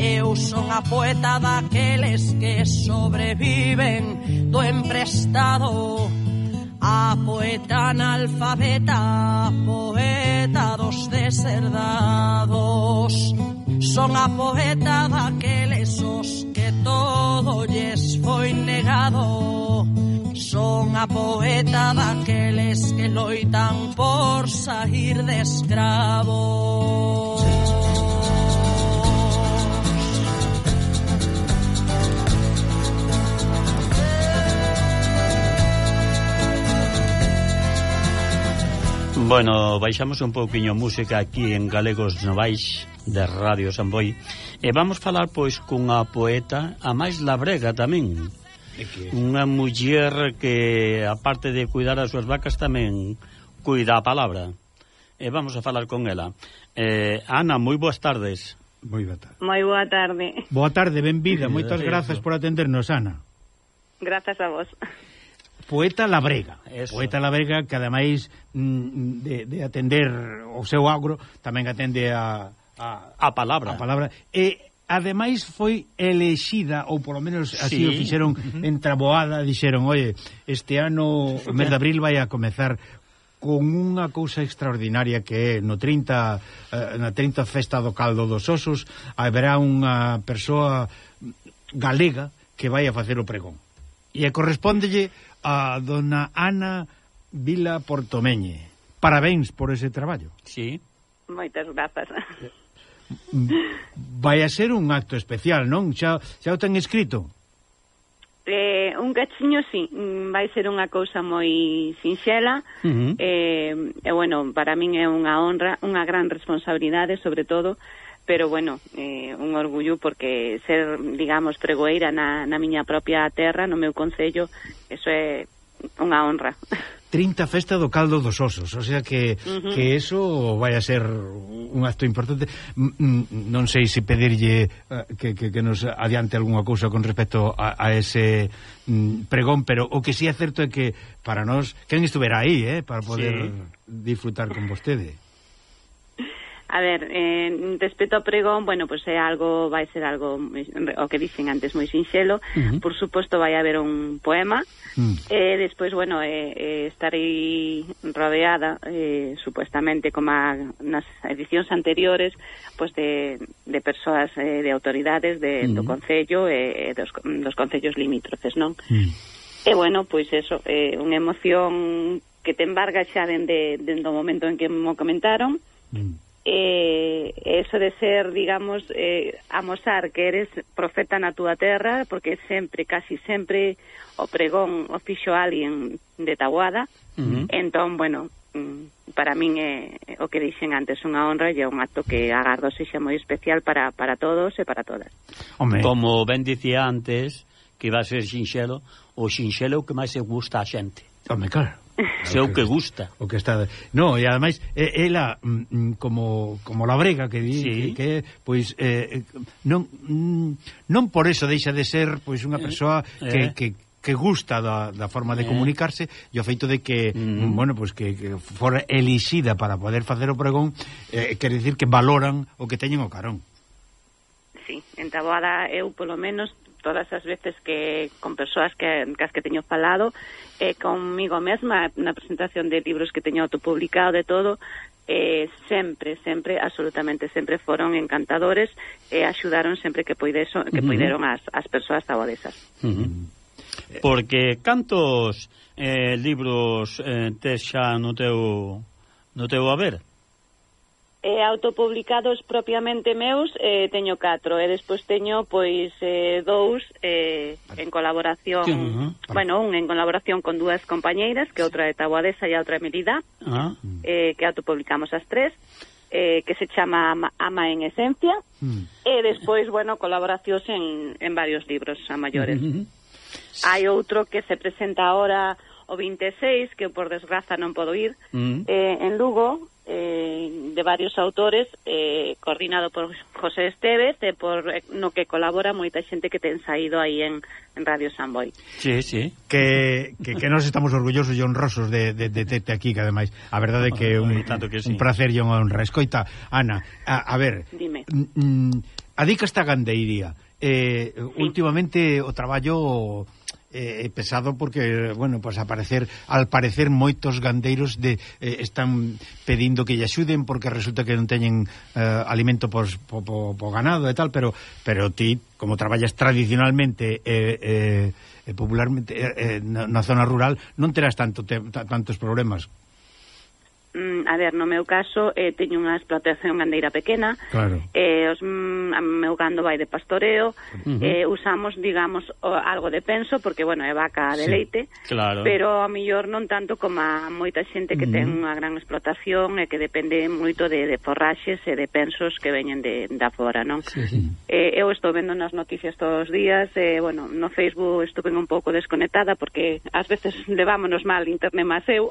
Eu son a poeta daqueles que sobreviven do emprestado. A poeta analfabeta, poeta dos deserdados. Son a poeta daqueles os que todo lles foi negado. Son a poeta daqueles que loitan por sair de escravos. Bueno, baixamos un pouquiño música aquí en Galegos Novais de Radio Samboy e vamos falar pois cunha poeta a máis labrega tamén unha muller que aparte de cuidar as súas vacas tamén cuida a palabra e vamos a falar con ela eh, Ana, moi boas tardes Moi boa tarde. Moi boa tarde. Boa tarde, benvida. Moitas grazas por atendernos, Ana. Grazas a vos poeta labrega. Eso. Poeta labrega que, ademais, mm, mm, de, de atender o seu agro, tamén atende a... A, a palabra. A palabra. E, ademais foi elexida ou polo menos así sí. o fixeron en Traboada, dixeron, "Oye, este ano o mes de abril vai a comezar con unha cousa extraordinaria que é no 30 eh, na 30 festa do caldo dos osos haberá unha persoa galega que vai a facer o pregón. E correspondelle a dona Ana Vila Portomeñe. Parabéns por ese traballo. Sí. Moitas grazas. Mm, vai a ser un acto especial, non? Xa, xa o ten escrito? Eh, un cachiño, sí, mm, vai ser unha cousa moi sinxela uh -huh. eh, e, bueno, para min é unha honra, unha gran responsabilidade, sobre todo, pero bueno, eh, un orgullo porque ser, digamos, pregoeira na, na miña propia terra, no meu concello, eso é unha honra. 30 festa do caldo dos osos, o sea que, uh -huh. que eso vai a ser un acto importante. Non sei se pedirlle eh, que, que, que nos adiante algunha cousa con respecto a, a ese mm, pregón, pero o que sí é certo é que para nós, quen estuvera aí, eh, para poder sí. disfrutar con vostede. A ver, eh, respecto ao pregón, bueno, pois pues é algo, vai ser algo, o que dixen antes, moi sinxelo. Uh -huh. Por suposto, vai haber un poema. Uh -huh. E eh, despois, bueno, eh, eh, estarei rodeada, eh, supuestamente, como a, nas edicións anteriores, pois pues de, de persoas, eh, de autoridades de, uh -huh. do Concello e eh, dos, dos Concellos limítrofes, non? Uh -huh. E, bueno, pois pues eso, eh, unha emoción que te embarga xa dende, dende o momento en que mo comentaron, uh -huh eh, eso de ser, digamos, eh, amosar que eres profeta na túa terra, porque sempre, casi sempre, o pregón o fixo alguén de Taguada, uh -huh. entón, bueno, mm, para min é o que dixen antes unha honra e é un acto que agardo sexa moi especial para, para todos e para todas. Home. Como ben dicía antes, que va a ser sinxelo, o sinxelo que máis se gusta a xente. Home, claro. Se é o que gusta. O que está. No, e ademais ela mm, mm, como como la brega que di sí. que pois eh, eh non mm, non por eso deixa de ser pois unha eh, persoa que, eh. que que gusta da, da forma de eh. comunicarse eh. e o feito de que, mm. bueno, pues que, que fora elixida para poder facer o pregón, eh, quer dicir que valoran o que teñen o carón. Sí, en Taboada eu polo menos todas as veces que con persoas que cas que teño falado eh, conmigo mesma na presentación de libros que teño autopublicado de todo eh, sempre, sempre, absolutamente sempre foron encantadores e eh, axudaron sempre que poideso, que poideron as, as persoas tabodesas Uh eh, -huh. Porque cantos eh, libros eh, tes xa no teu no teu haber? eh, autopublicados propiamente meus eh, teño catro e despois teño pois eh, dous eh, en colaboración sí, uh -huh. bueno, un en colaboración con dúas compañeiras que outra é Taboadesa e a outra é Merida uh -huh. eh, que autopublicamos as tres eh, que se chama Ama, Ama en Esencia mm. e despois, bueno, colaboracións en, en varios libros a maiores mm -hmm. hai outro que se presenta ahora o 26, que por desgraza non podo ir, mm. eh, en Lugo, eh, de varios autores, eh, coordinado por José Estevez, e eh, por eh, no que colabora moita xente que ten saído aí en, en Radio Samboy. Sí, sí. Que, que, que nos estamos orgullosos e honrosos de, de, de tete aquí, que ademais, a verdade é que é un, tanto que sí. un placer e unha honra. Escoita, Ana, a, a ver, Dime. Mm, adica esta gandeiría. Eh, sí. Últimamente o traballo Eh, eh, pesado porque, bueno, pues aparecer, al parecer moitos gandeiros de, eh, están pedindo que lle axuden porque resulta que non teñen eh, alimento por, po, po, po ganado e tal, pero pero ti, como traballas tradicionalmente eh, eh, eh popularmente eh, eh, na, na zona rural, non terás tanto te, tantos problemas mm, a ver, no meu caso eh, teño unha explotación gandeira pequena claro. eh, os, mm, a meu gando vai de pastoreo uh -huh. eh, usamos, digamos, o, algo de penso porque, bueno, é vaca de sí, leite claro. pero a millor non tanto como a moita xente que uh -huh. ten unha gran explotación e que depende moito de, de forraxes e de pensos que veñen de, da fora, non? Sí, sí. Eh, eu estou vendo nas noticias todos os días eh, bueno, no Facebook estuve un pouco desconectada porque ás veces levámonos mal internet máis eu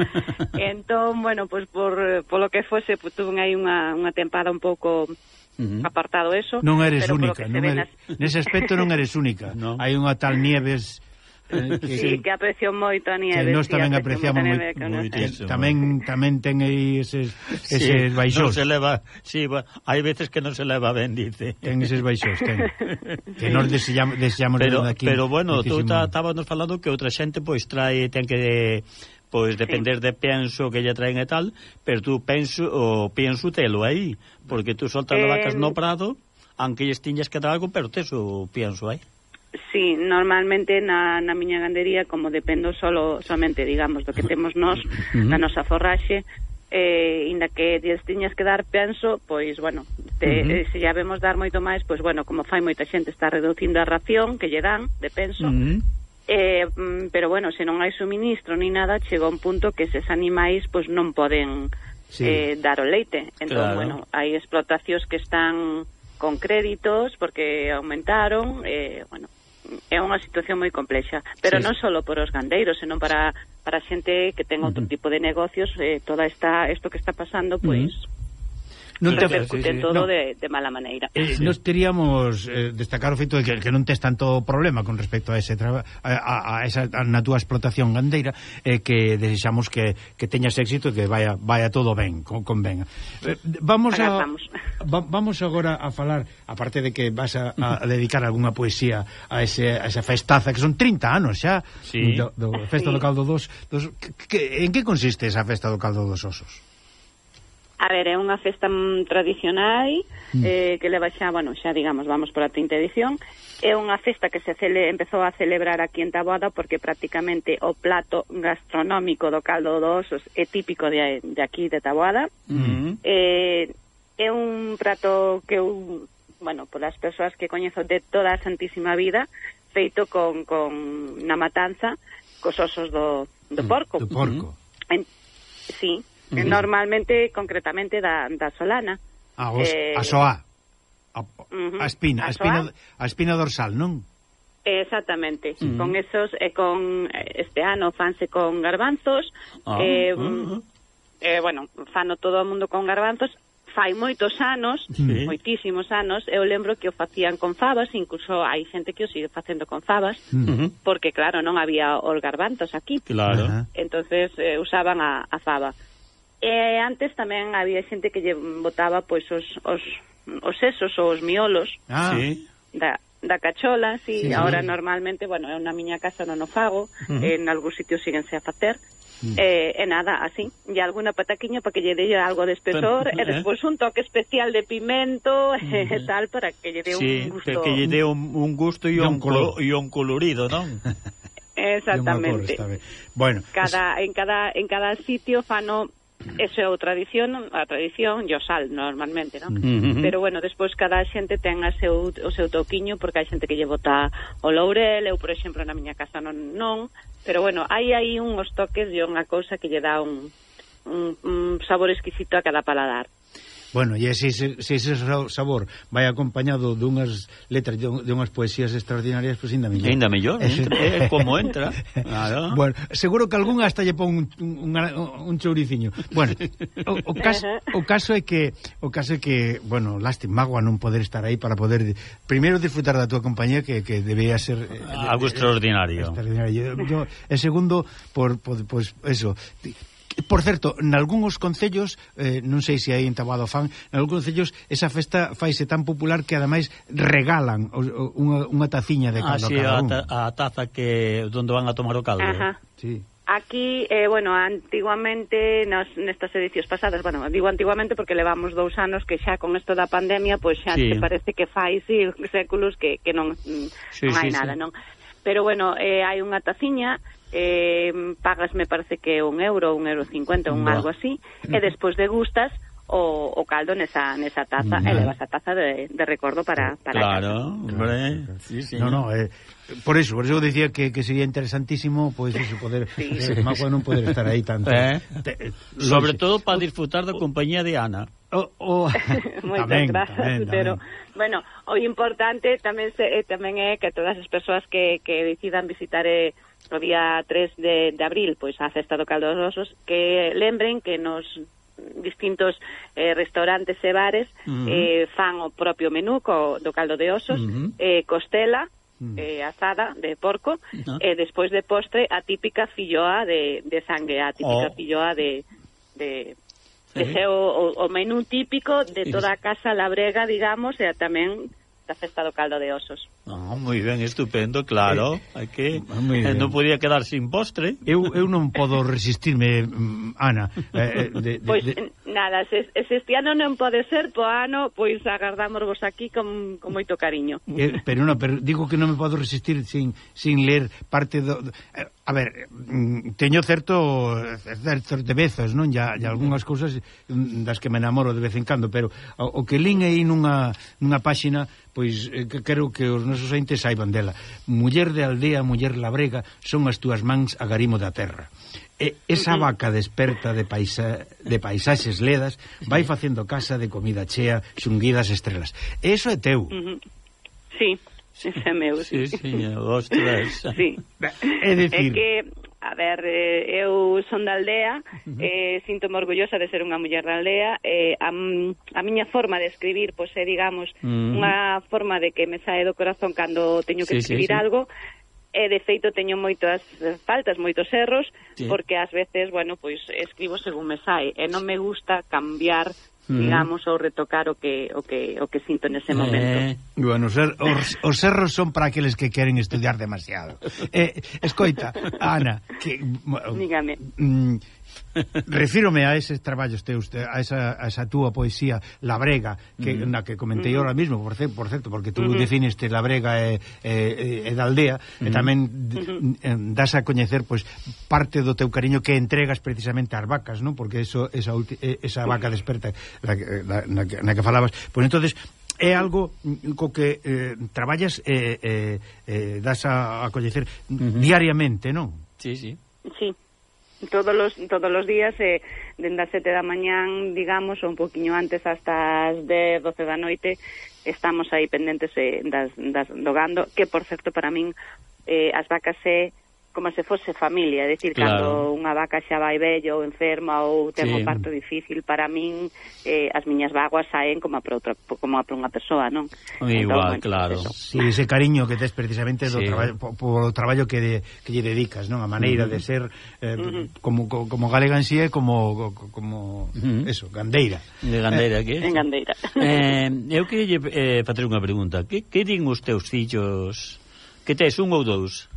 entón entón, bueno, pois por, eh, polo que fose, pues, tuve aí unha, unha tempada un pouco Uh -huh. apartado eso non eres única non eres, as... nese aspecto non eres única no. hai unha tal Nieves eh, que, sí, que aprecio moito a Nieves. Que nós tamén sí, apreciamos moi, moi tamén tamén ten aí eses eses sí, baixos. Non se leva, sí, bueno, hai veces que non se leva ben, dice. Ten eses baixos, ten. que nós desexamos desexamos pero, aquí. Pero bueno, tú estábamos falando que outra xente pois trae ten que pois depender sí. de penso que lle traen e tal, pero tú penso o penso telo aí, porque tú soltas eh... vacas no prado, aunque lles tiñas que dar algo, pero tes o penso aí. Sí, normalmente na, na miña gandería, como dependo solo, somente, digamos, do que temos nós, uh -huh. da nosa forraxe, eh, inda que lles tiñas que dar penso, pois, bueno, te, uh -huh. eh, se ya vemos dar moito máis, pois, bueno, como fai moita xente, está reducindo a ración que lle dan de penso, uh -huh Eh, pero bueno, se non hai suministro ni nada, chega un punto que ses animais pois non poden sí. eh, dar o leite. Entón, claro. bueno, hai explotacións que están con créditos porque aumentaron, eh, bueno, é unha situación moi complexa, pero sí. non só por os gandeiros, senón para para xente que ten outro uh -huh. tipo de negocios, eh, toda esta isto que está pasando, pois uh -huh non te repercute sí, sí, todo no. de, de mala maneira. Eh, sí. Nos teríamos eh, destacar o feito de que, que non tes tanto problema con respecto a ese traba, a, a, a esa a, na túa explotación gandeira eh, que desexamos que, que teñas éxito e que vaya vaya todo ben, con, con ben. Eh, vamos a va, vamos agora a falar, aparte de que vas a, a dedicar algunha poesía a, ese, a esa festaza que son 30 anos xa sí. do, do Festa sí. do Caldo dos, dos que, que, en que consiste esa Festa do Caldo dos Osos? A ver, é unha festa tradicional mm. eh, que leva xa, bueno, xa digamos, vamos por a 30 edición. É unha festa que se cele, empezou a celebrar aquí en Taboada porque prácticamente o plato gastronómico do caldo dos osos é típico de, de aquí, de Taboada. Mm. Eh, é un prato que eu, bueno, polas persoas que coñezo de toda a santísima vida, feito con, con na matanza, cos osos do, do mm, porco. Do porco. Mm. En, sí, Uh -huh. Normalmente, concretamente, da, da solana. A, os, eh, a soa. A, uh -huh. a espina, a, espina, soa. a espina dorsal, non? Exactamente, uh -huh. con esos e eh, con eh, este ano fanse con garbanzos. Ah, eh, uh -huh. eh, bueno, fano todo o mundo con garbanzos, fai moitos anos, sí. moitísimos anos, eu lembro que o facían con favas, incluso hai xente que o sigue facendo con favas, uh -huh. porque claro, non había os garbanzos aquí. Claro. Uh -huh. Entonces eh, usaban a, a faba. E antes tamén había xente que lle botaba pois os, os, os sesos ou os miolos ah. sí. da, da cachola, sí, sí. ahora normalmente, bueno, é unha miña casa non o fago, uh -huh. en algún sitio síguense a facer, Eh, e nada, así. E alguna pataquiña para que lle dé algo de espesor, Pero, eh. e despois un toque especial de pimento e eh, tal, para que lle dé sí, un gusto. que lle dé un, un gusto e un, color. e un colorido, non? Exactamente. Cor, bueno, cada, es... en, cada, en cada sitio fano Eso é o tradición, a tradición e o sal normalmente, non? Uh -huh. Pero bueno, despois cada xente ten a seu, o seu toquiño porque hai xente que lle bota o laurel, eu por exemplo na miña casa non, non pero bueno, hai aí uns toques e unha cousa que lle dá un, un, un sabor exquisito a cada paladar. Bueno, e se, se, se ese sabor vai acompañado dunhas letras, dunhas poesías extraordinarias, pois pues, ainda mellor. Ainda mellor, é como entra. Claro. Bueno, seguro que algún hasta lle pon un, un, un chouriciño. Bueno, o, o, caso, o caso é que o caso é que, bueno, lástima, mágoa non poder estar aí para poder primeiro disfrutar da tua compañía que, que debía ser eh, algo eh, extraordinario. Extraordinario. Yo, e segundo por, por pues, eso, Por certo, nalgúns concellos, eh, non sei se aí en Tabado fan, nalgúns concellos esa festa faise tan popular que ademais regalan unha, unha taciña de caldo ah, sí, a, ta, a taza que onde van a tomar o caldo. Eh. Ajá. Sí. Aquí, eh, bueno, antiguamente nas, nestas edicións pasadas, bueno, digo antiguamente porque levamos dous anos que xa con isto da pandemia, pois xa sí. que parece que fai sí, séculos que, que non, sí, non hai sí, nada, sí. non? Pero bueno, eh, hai unha taciña eh, pagas me parece que un euro, un euro cincuenta, un Buah. algo así, e despois degustas o, o caldo nesa, nesa taza mm. e levas a taza de, de recordo para, para Claro, hombre. Sí, sí. No, no, eh, por eso, por eso decía que, que sería interesantísimo pues eso, poder sí, eh, sí. máis non poder estar aí tanto. Eh? Te, eh, Sobre loxe. todo para disfrutar da compañía de Ana. Oh, oh. Moitas tamén, grazas, tamén, tamén. pero bueno, o importante tamén se, eh, tamén é que todas as persoas que, que decidan visitar eh, o día 3 de, de abril, pois a Festa do Caldo dos Osos, que lembren que nos distintos eh, restaurantes e bares uh -huh. eh, fan o propio menú co, do caldo de osos, uh -huh. eh, costela, uh -huh. eh, asada de porco, uh -huh. e eh, despois de postre a típica filloa de, de sangue, a típica oh. filloa de... de Ese é o, o, o menú típico de toda a casa labrega, digamos, e tamén da festa do caldo de osos. Ah, moi ben, estupendo, claro. Eh, Hai que eh, eh non podía quedar sin postre. Eu eu non podo resistirme, mm, Ana, eh, eh, de, de, pois, de nada, se, se este ano non pode ser, po ano, pois agardámosvos aquí con, con moito cariño. Eh, pero non, pero digo que non me podo resistir sin, sin ler parte do... Eh, a ver, mm, teño certo certezas, non? Ya, ya algunhas cousas mm, das que me enamoro de vez en cando, pero o, o que lin aí nunha, nunha páxina, pois eh, que quero que os nosos entes saiban dela. Muller de aldea, muller labrega, son as túas mans a garimo da terra. E esa vaca desperta de, paisa, de paisaxes ledas vai facendo casa de comida chea, xunguidas estrelas. E iso é teu. Uh. Sí, ese é meu. Sí, sí, sí ostras. Sí. É, dicir... é que, a ver, eh, eu son da aldea, eh, sinto-me orgullosa de ser unha muller da aldea, eh, a, a miña forma de escribir, pois é, digamos, mm. unha forma de que me sae do corazón cando teño que sí, escribir sí, sí. algo, e de feito teño moitas faltas, moitos erros, sí. porque ás veces, bueno, pois escribo según me sai e non me gusta cambiar digamos, ou retocar o que o que, o que sinto nese eh. momento. Eh, bueno, os, er, os, os erros son para aqueles que queren estudiar demasiado. Eh, escoita, Ana, que... Dígame. Mm, Refírome a eses traballos teus, a esa, a esa túa poesía labrega que mm. na que comentei mm. ahora mismo, por certo, por certo porque tú mm. La labrega e, e, e da aldea mm. e tamén das a coñecer pois parte do teu cariño que entregas precisamente ás vacas, non? Porque eso esa ulti, esa vaca desperta na, na, na, que, na que falabas. Pois entonces é algo co que eh, traballas e eh, eh, das a, a coñecer diariamente, non? Sí, sí. Sí todos los todos los días eh, dende as 7 da mañán, digamos, ou un poquinho antes hasta as 10, 12 da noite, estamos aí pendentes eh, das, das, do gando, que, por certo, para min, eh, as vacas é como se fose familia, é dicir, claro. cando unha vaca xa vai vello ou enferma ou ten sí. un parto difícil, para min eh, as miñas vaguas saen como para outra como para unha persoa, non? Igual, entón, bueno, claro. Eso. Sí, ese cariño que tes precisamente sí. do traballo polo traballo que de, que lle dedicas, non? A maneira uh -huh. de ser eh, uh -huh. como como galega en sí é como como uh -huh. eso, gandeira. De gandeira, que? En gandeira. Eh, eu queria eh, facer unha pregunta. Que que din os teus fillos? Que tes un ou dous?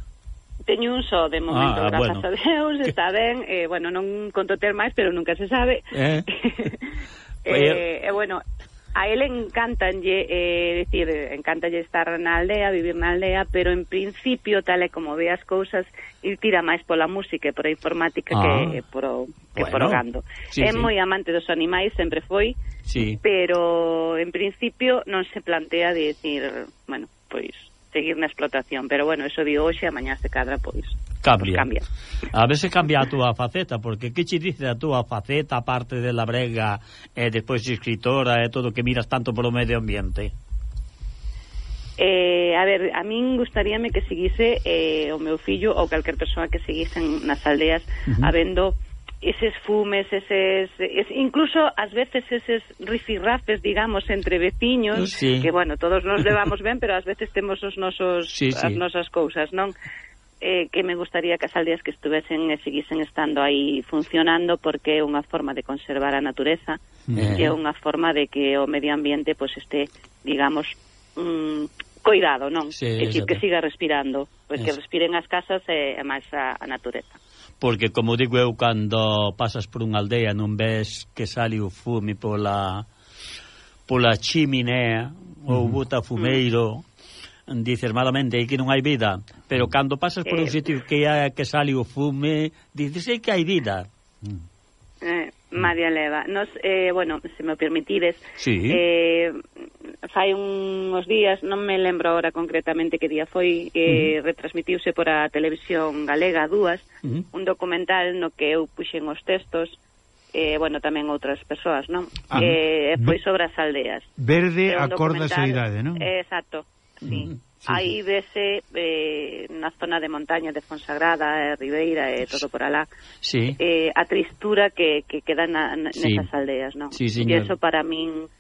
Teño un só de momento, ah, ah grazas bueno. a Deus, está ben, eh, bueno, non conto ter máis, pero nunca se sabe. Eh, eh, eh bueno, a él encantanlle, eh, decir, encantanlle estar na aldea, vivir na aldea, pero en principio, tal e como ve as cousas, ir tira máis pola música e por a informática ah, que, por o, que bueno, por o gando. Sí, é sí. moi amante dos animais, sempre foi, sí. pero en principio non se plantea de decir, bueno, pois seguir na explotación, pero bueno, eso de hoxe, a mañá se cadra, pois, cambia. Pois cambia. A ver se cambia a túa faceta, porque que che dice a túa faceta, aparte de la brega, e eh, despois escritora e eh, todo que miras tanto polo medio ambiente? Eh, a ver, a min gustaríame que seguise eh, o meu fillo ou calquer persoa que seguisen nas aldeas uh -huh. habendo eses fumes, eses, es, incluso ás veces eses rifirrafes, digamos, entre veciños, sí. que, bueno, todos nos levamos ben, pero ás veces temos os nosos, sí, sí. as nosas cousas, non? Eh, que me gustaría que as aldeas que estuvesen e seguisen estando aí funcionando porque é unha forma de conservar a natureza eh. e é unha forma de que o medio ambiente pois pues, este, digamos, mm, coidado, non? Sí, que, que siga respirando, pois pues, que respiren as casas e, e máis a, a natureza porque, como digo eu, cando pasas por unha aldea non ves que sale o fume pola pola chiminea ou bota fumeiro, dices malamente, que non hai vida. Pero cando pasas por eh. un sitio que, que sale o fume, dices, que hai vida. Eh, Mm. María Leva. Nos, eh, bueno, se me o permitides, sí. eh, fai uns días, non me lembro ahora concretamente que día foi, eh, uh -huh. retransmitiuse por a televisión galega dúas, uh -huh. un documental no que eu puxen os textos, eh, bueno, tamén outras persoas, non? Ah, eh, foi sobre as aldeas. Verde acorda a idade, non? Eh, exacto, sí. Uh -huh sí, aí sí. vese eh, na zona de montaña de Fonsagrada, eh, Ribeira e eh, todo por alá sí. eh, a tristura que, que queda na, na, sí. nesas aldeas, non? Sí, señor. e para min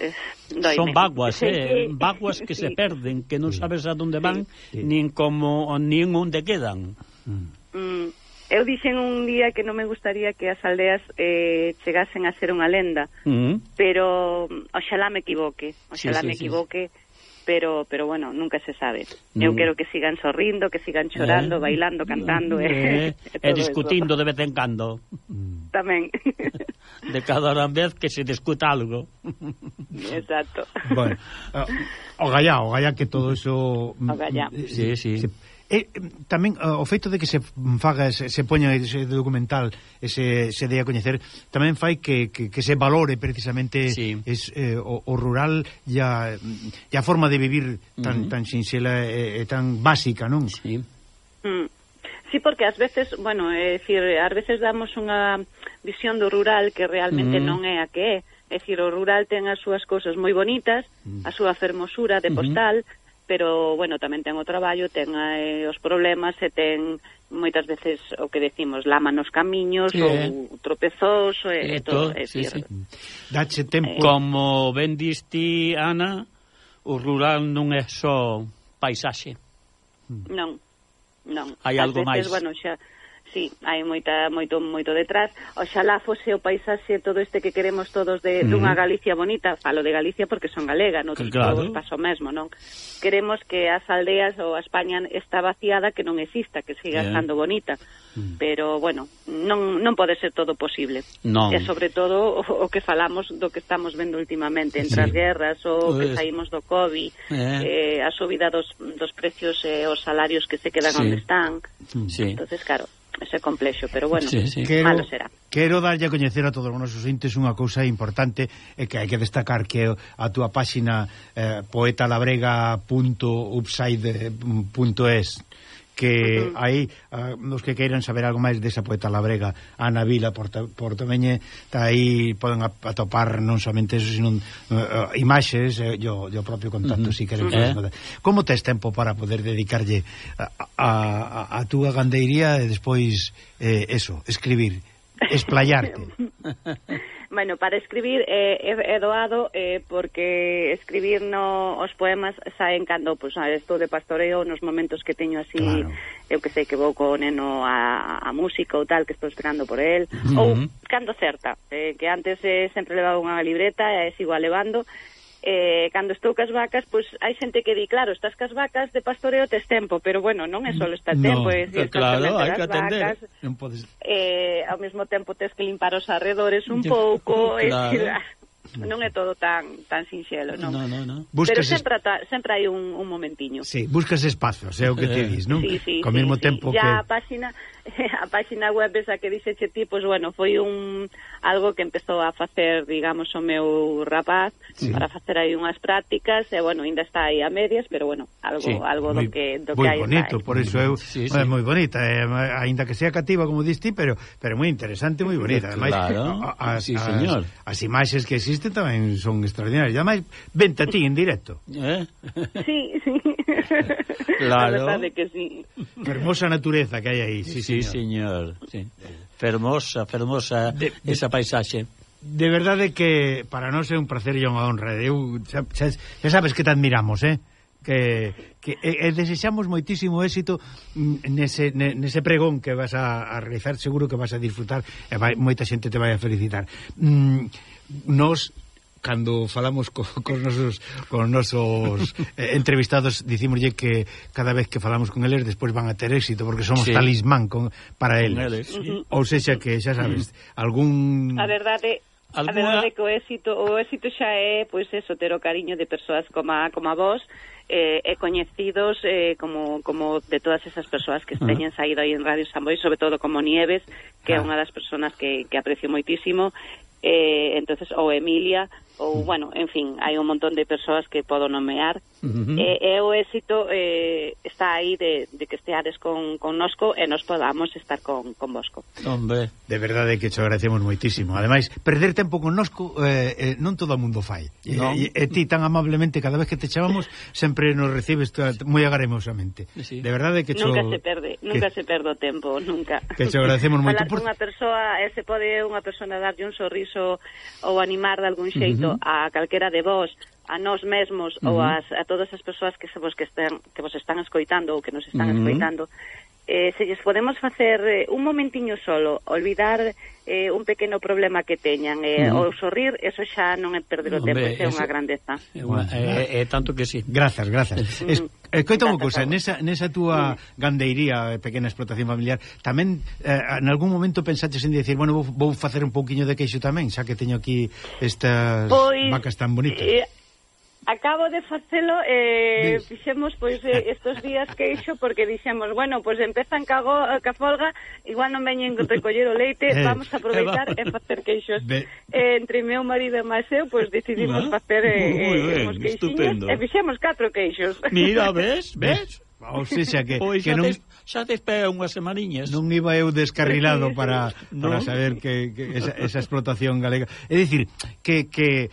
eh, Doime. Son vaguas, eh, sí. vaguas que sí. se perden, que non sabes a onde van, sí. sí. nin como nin onde quedan. Mm. mm. Eu dixen un día que non me gustaría que as aldeas eh, chegasen a ser unha lenda, mm. pero mm, oxalá me equivoque, oxalá sí, sí, me equivoque. Sí, sí pero pero bueno, nunca se sabe. Mm. Eu quero que sigan sorrindo, que sigan chorando, eh. bailando, cantando eh. e, e discutindo eso. de vez en cando. Tamén. de cada hora en vez que se discuta algo. Exacto. Bueno, eh, o gallá, o gallá que todo eso... O gallá. Mm, mm, eh, sí, sí. sí E tamén eh, o feito de que se faga se, se poña ese documental ese, se, dé a coñecer tamén fai que, que, que se valore precisamente sí. es, eh, o, o rural e a, e a forma de vivir tan, uh -huh. tan sinxela e, e tan básica, non? Sí. Mm. Sí, porque ás veces, bueno, é dicir, ás veces damos unha visión do rural que realmente uh -huh. non é a que é. É dicir, o rural ten as súas cousas moi bonitas, a súa fermosura de postal, uh -huh pero bueno, tamén ten o traballo, ten eh, os problemas e ten moitas veces o que decimos, lama nos camiños sí, ou eh. tropezós e, e todo, todo sí, sí. Dache tempo. Eh. Como ben diste, Ana, o rural non é só paisaxe. Non. Non. Hai algo máis. Bueno, xa sí, hai moita moito moito detrás. Oxalá fose o paisaxe todo este que queremos todos de uh -huh. dunha Galicia bonita, falo de Galicia porque son galega, non claro. todos paso mesmo, non? Queremos que as aldeas ou a España está vaciada que non exista, que siga yeah. estando bonita. Mm. Pero bueno, non non pode ser todo posible. Non. E sobre todo o, o que falamos do que estamos vendo últimamente, entre sí. as guerras ou pues... que saímos do Covid, yeah. eh, a subida dos dos precios e eh, os salarios que se quedan sí. onde están. Sí. Entonces, claro, ese é complexo, pero bueno, sí, sí. Quero, malo será. Quero darlle a coñecer a todos os nosos ointes unha cousa importante e que hai que destacar que a túa páxina eh, poetalabrega.upside.es que uh -huh. aí uh, nos que queiran saber algo máis desa poeta labrega Ana Vila Porta, Portaveñe tá aí poden atopar non somente eso sino uh, imaxes e uh, yo propio contacto uh -huh. si queren uh eh? -huh. como tes tempo para poder dedicarlle a, a, a túa gandeiría e despois eh, eso, escribir esplayarte Bueno, para escribir eh, é, é doado eh, porque escribir no, os poemas saen cando pues, estou de pastoreo nos momentos que teño así claro. eu que sei que vou co neno a, a música ou tal, que estou esperando por el uh -huh. ou cando certa, eh, que antes eh, sempre levaba unha libreta e eh, sigo a levando eh, cando estou cas vacas, pois hai xente que di, claro, estás cas vacas de pastoreo tes tempo, pero bueno, non é só mm, estar tempo, no, é dicir, eh, claro, hai que atender, vacas, non podes... eh, ao mesmo tempo tes que limpar os arredores un pouco, claro. e non é todo tan tan sinxelo, non. No, no, no. Buscas Pero sempre ta, sempre hai un, un momentiño. Sí, buscas espacios, é o que te eh. dis, non? Sí, sí, Con sí, mesmo sí. tempo ya que a páxina a páxina web esa que dixeche ti, pois bueno, foi un algo que empezou a facer, digamos, o meu rapaz sí. para facer aí unhas prácticas, e bueno, ainda está aí a medias, pero bueno, algo sí, algo muy, do que do que hai. Moi bonito, por iso eu, sí, sí. é moi bonita, eh, aínda que sea cativa como dis ti, pero pero moi interesante, moi bonita, ademais. Claro, sí, señor. As, as imaxes que existen tamén son extraordinarias, ademais a ti en directo. Eh? Sí, sí. Claro. A verdade que sí. Fermosa natureza que hai aí, sí, sí, señor. Sí. Fermosa, fermosa de, esa paisaxe. De verdade que para nós é un placer e unha honra. Eu, xa, xa, xa sabes que te admiramos, eh? que, que e, e desexamos moitísimo éxito nese, nese pregón que vas a, a realizar, seguro que vas a disfrutar e vai, moita xente te vai a felicitar. Mm, nos cando falamos co, cos nosos, cos nosos eh, entrevistados dicimoslle que cada vez que falamos con eles despois van a ter éxito porque somos sí. talismán con, para eles. Con eles sí. Ou sexa que xa sabes, algún A verdade Alguna... A verdade que o éxito, o éxito xa é pois eso, ter o cariño de persoas como a, como a vos eh, e coñecidos eh, como, como de todas esas persoas que teñen saído aí en Radio Samboy, sobre todo como Nieves, que ah. é unha das persoas que, que aprecio moitísimo, eh, entonces ou Emilia, ou, mm. bueno, en fin, hai un montón de persoas que podo nomear. Uh -huh. Eh, e, eh, e o éxito eh, está aí de, de que esteades con, con nosco e eh, nos podamos estar con, con vosco. Hombre, de verdade que cho agradecemos moitísimo. Ademais, perder tempo con nosco eh, eh, non todo o mundo fai. No. E, e, e ti tan amablemente cada vez que te chamamos sempre nos recibes moi agaremosamente. Sí. De verdade que cho... Nunca se perde, nunca que... se perde o tempo, nunca. Que cho agradecemos moito. Falar por... unha persoa, eh, se pode unha persona darlle un sorriso ou animar de algún xeito uh -huh a calquera de vos, a nós mesmos uh -huh. ou as, a todas as persoas que, vos que, estén, que vos están escoitando ou que nos están uh -huh. escoitando eh, se lles podemos facer eh, un momentiño solo, olvidar eh, un pequeno problema que teñan eh, no. ou sorrir, eso xa non é perder o tempo, é unha grandeza. É, unha, é, é tanto que sí. Grazas, grazas. Mm. Es, escoita unha cousa, nesa, nesa túa mm. gandeiría, eh, pequena explotación familiar, tamén eh, en algún momento pensaches en dicir, bueno, vou, vou facer un pouquiño de queixo tamén, xa que teño aquí estas pois, vacas tan bonitas. Eh, Acabo de facelo eh, fixemos pois eh, estos días que eixo porque dixemos, bueno, pois empezan cago, ca folga, igual non veñen recoller o leite, eh, vamos a aproveitar eh, e facer queixos. Eh, entre meu marido e máis eu, pois decidimos ah, facer eh, eh, uns queixiños e fixemos catro queixos. Mira, ves, ves? Ou seja, que, pois que xa non... des, xa despega unhas semaniñas. Non iba eu descarrilado para, para saber que, que esa, esa explotación galega. É dicir, que, que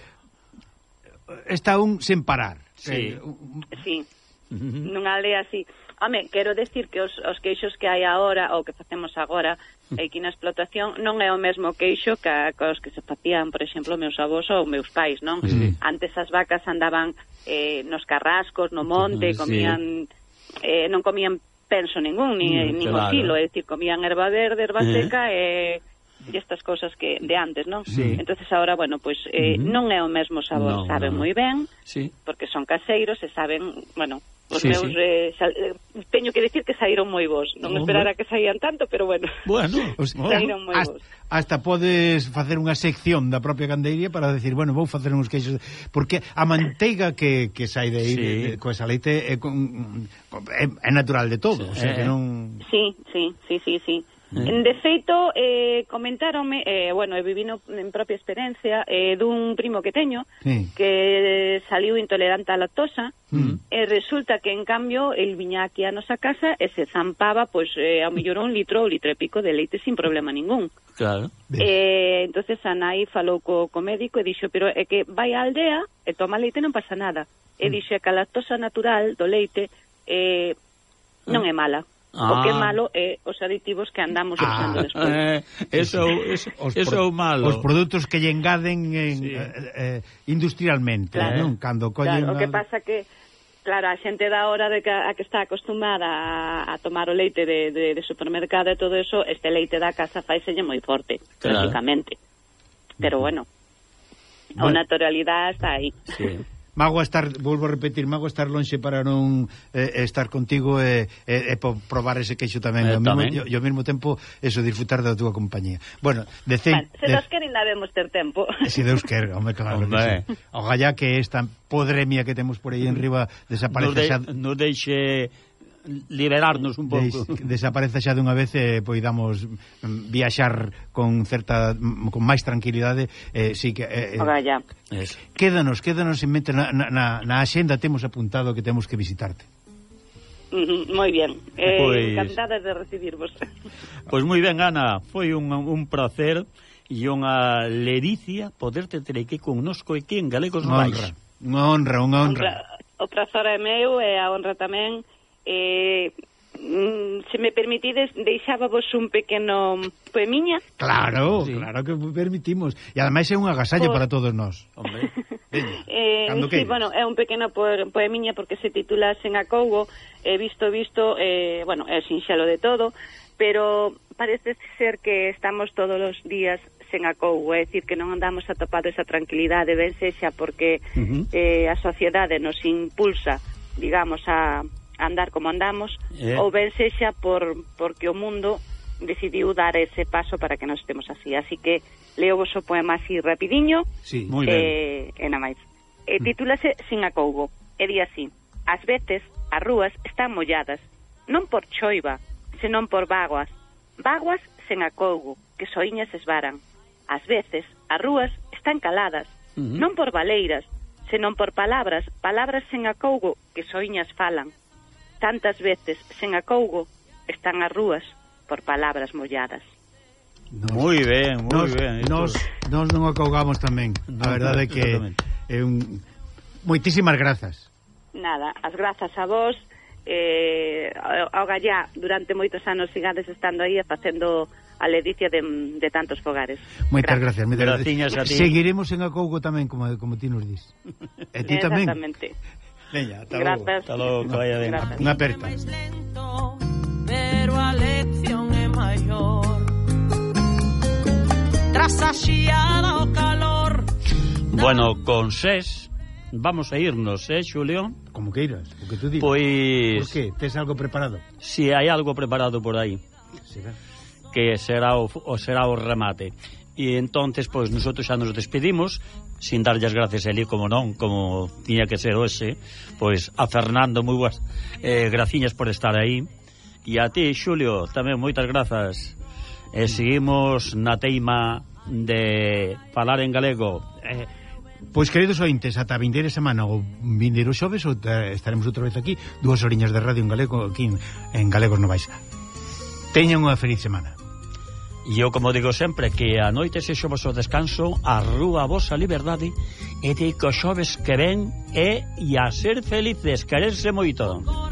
está un sen parar. Sí. Eh, un... sí. Nunha aldea así. Home, quero decir que os, os queixos que hai agora, ou que facemos agora, aquí na explotación, non é o mesmo queixo que, que os que se facían, por exemplo, meus avós ou meus pais, non? Sí. Antes as vacas andaban eh, nos carrascos, no monte, comían... Sí. Eh, non comían penso ningún, ni, mm, nin claro. o silo, é dicir, comían erva verde, erva eh. seca, e... Eh, e estas cousas que de antes, non? Sí. Entonces agora, bueno, pois pues, eh, uh -huh. non é o mesmo sabor, no, saben no. moi ben, sí. porque son caseiros e saben, bueno, Os sí, meus, sí. Eh, sal, eh, teño que decir que saíron moi vos. Non Hombre. esperara que saían tanto, pero bueno. Bueno, os, saíron moi hasta, vos. Hasta podes facer unha sección da propia candeiría para decir, bueno, vou facer uns queixos porque a manteiga que, que sai de aí sí. de, de, co esa leite é, con, é, é natural de todo, sí, o sea, eh. que non Sí, sí, sí, sí, sí. Eh. De feito, eh, comentáronme, eh, bueno, e vivino en propia experiencia, eh, dun primo que teño, sí. que saliu intolerante á lactosa, mm. e resulta que, en cambio, el viña aquí a nosa casa e se zampaba, pois, pues, eh, ao mellor un litro ou litro e pico de leite sin problema ningún. Claro. Eh, entonces a nai falou co, co médico e dixo, pero é que vai á aldea e toma leite non pasa nada. E mm. dixo dixe que a lactosa natural do leite eh, non ah. é mala. Ah. O que é malo é os aditivos que andamos ah. usando despois. Eh, eso, eso, os eso é malo. Os produtos que lle engaden en, sí. eh, eh, industrialmente, claro. non? Cando collen claro, o que pasa que Claro, a xente da hora de que, a que está acostumada a, a tomar o leite de, de, de supermercado e todo eso, este leite da casa faiselle moi forte, claro. lógicamente. Pero bueno, bueno, a naturalidade está aí. Sí mago estar, volvo a repetir, mago estar lonxe para non eh, estar contigo e eh, eh, probar ese queixo tamén, eh, ao mesmo, tamén. E, ao mesmo tempo eso, disfrutar da túa compañía. Bueno, decei... Vale, se Deus quer, ainda vemos ter tempo. Se Deus quer, home, claro Hombre. que sí. Ojalá que esta podremia que temos por aí enriba mm. desaparece. Nos, de, xa... nos deixe liberarnos un pouco. Des, desapareza xa dunha vez e eh, poidamos mm, viaxar con certa mm, con máis tranquilidade, eh, sí que eh, eh. ya. Eh, quédanos, quédanos en mente na, na, na axenda temos apuntado que temos que visitarte. Moi bien, eh, pues... encantada de recibirvos Pois pues moi ben, Ana Foi un, un placer E unha ledicia poderte ter aquí connosco Aquí en Galegos Baix Unha honra, unha honra, honra. O prazer é meu e a honra tamén eh, mm, se me permitides, deixábavos un pequeno poemiña. Claro, sí. claro que permitimos. E ademais é un agasallo Por... para todos nós. Hombre, eh, sí, bueno, é un pequeno poemiña porque se titula Sen acougo, eh, visto, visto, eh, bueno, é sinxelo de todo, pero parece ser que estamos todos os días sen acougo, é dicir, que non andamos atopado esa tranquilidade, ben sexa, porque uh -huh. eh, a sociedade nos impulsa, digamos, a andar como andamos, eh. ou ben sexa por, porque o mundo decidiu dar ese paso para que nos estemos así. Así que leo vos o poema así rapidiño. Sí, moi ben. E, e na máis. E mm. titúlase Sin acougo. E di así. As veces as rúas están molladas, non por choiva, senón por vaguas. Vaguas sen acougo, que soiñas esvaran. As veces as rúas están caladas, uh -huh. non por baleiras, senón por palabras, palabras sen acougo, que soiñas falan tantas veces sen acougo están as rúas por palabras molladas. Moi ben, moi nos, ben. Nos, nos non acougamos tamén. A verdade é que é un moitísimas grazas. Nada, as grazas a vós eh, ao Gallá durante moitos anos sigades estando aí e facendo a ledicia de, de tantos fogares. Moitas gracias. gracias. Graciñas a ti. Seguiremos en acougo tamén, como, como ti nos dis. E ti tamén. Exactamente. Veña, ata logo. Ata logo, que vaya ben. Unha aperta. Pero a lección é maior Tras a xiada o calor Bueno, con ses Vamos a irnos, eh, Xulión? Como queiras, o que tú digas. Pois... Por que? Tes algo preparado? Si, hai algo preparado por aí. Será? Que será o, o será o remate e entonces pois nosotros xa nos despedimos sin darlle as gracias a Eli como non como tiña que ser hoxe pois a Fernando moi boas eh, graciñas por estar aí e a ti Xulio tamén moitas grazas e seguimos na teima de falar en galego eh, Pois, queridos ointes, ata vindeira semana ou vindeiro xoves ou eh, estaremos outra vez aquí, dúas oriñas de radio en galego aquí en, en Galegos Novais. Teñan unha feliz semana. E eu como digo sempre que a noite sexomos vosso descanso, a rúa vosa liberdade e de que os xoves que ven é e a ser felices, quererse moito.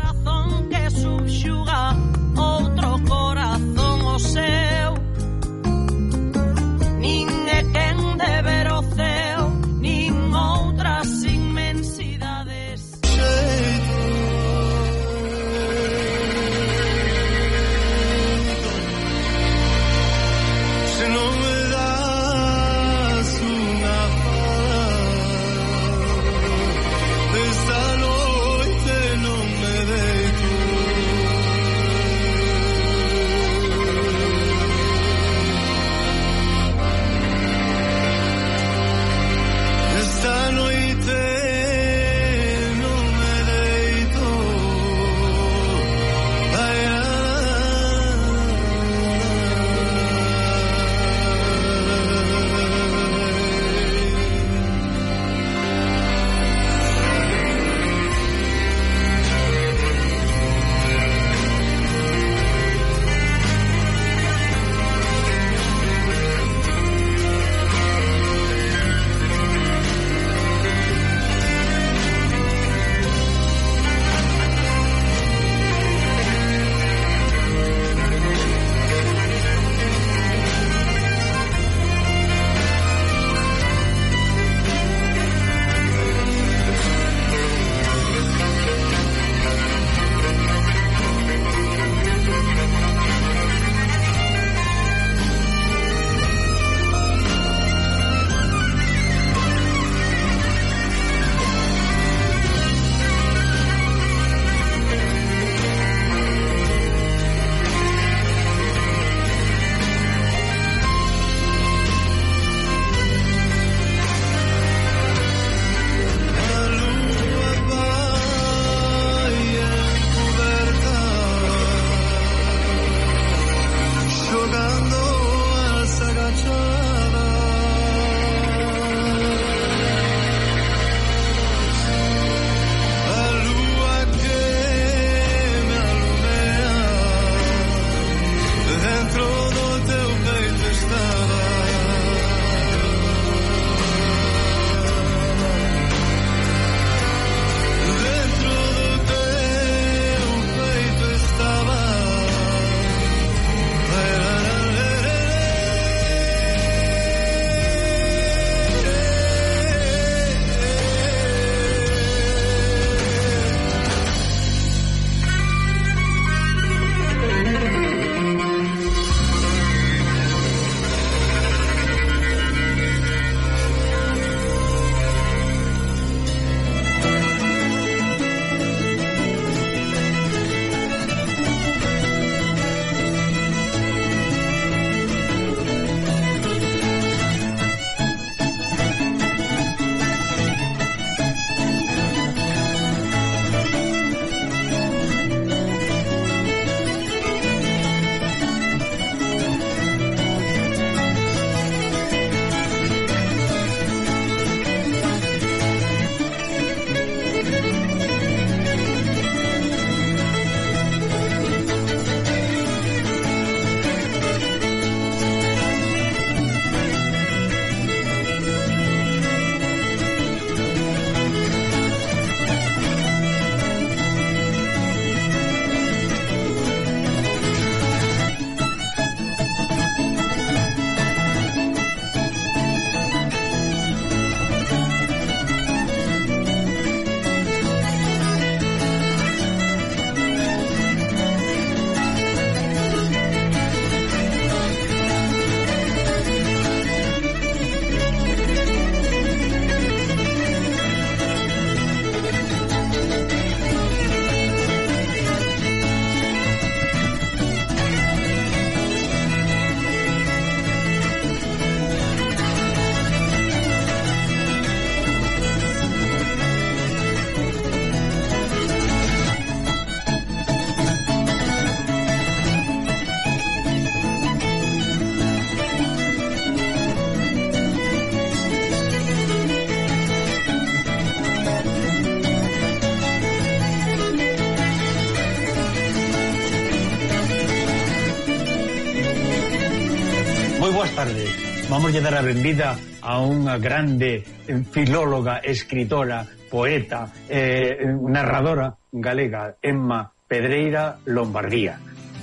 Vamos a dar a benvida a unha grande eh, filóloga, escritora, poeta, eh, narradora galega, Emma Pedreira Lombardía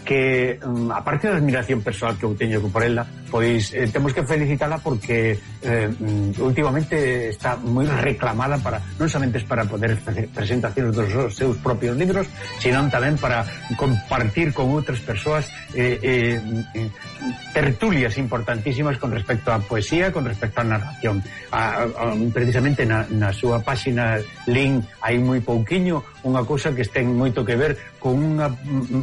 que mm, aparte da admiración persoal que eu teño por ela, pois eh, temos que felicitala porque eh, mm, últimamente está moi reclamada para non somente para poder facer presentacións dos seus propios libros, sino tamén para compartir con outras persoas eh, eh, mm, eh tertulias importantísimas con respecto á poesía, con respecto á narración. A, a, precisamente na, na súa páxina link hai moi pouquiño unha cousa que ten moito que ver con unha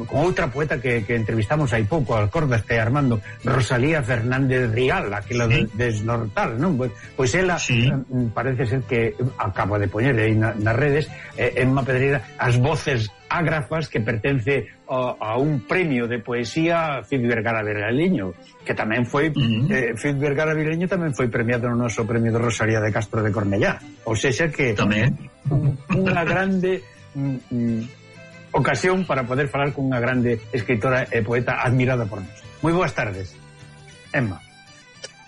con outra poeta que, que entrevistamos hai pouco, acordaste Armando, Rosalía Fernández Rial, aquela sí. de Desnortal, non? Pois, pois ela sí. Eh, parece ser que acaba de poñer aí na, nas redes eh, en unha pedreira as voces Ágrafas que pertence a, a un premio de poesía Cid Vergara Virgaleño, que tamén foi uh -huh. eh, Cid Vergara Virgaleño tamén foi premiado no noso premio de Rosalía de Castro de Cornellá. Ou seja que tamén unha grande mm, mm, ocasión para poder falar con unha grande escritora e poeta admirada por nós. Moi boas tardes. Emma.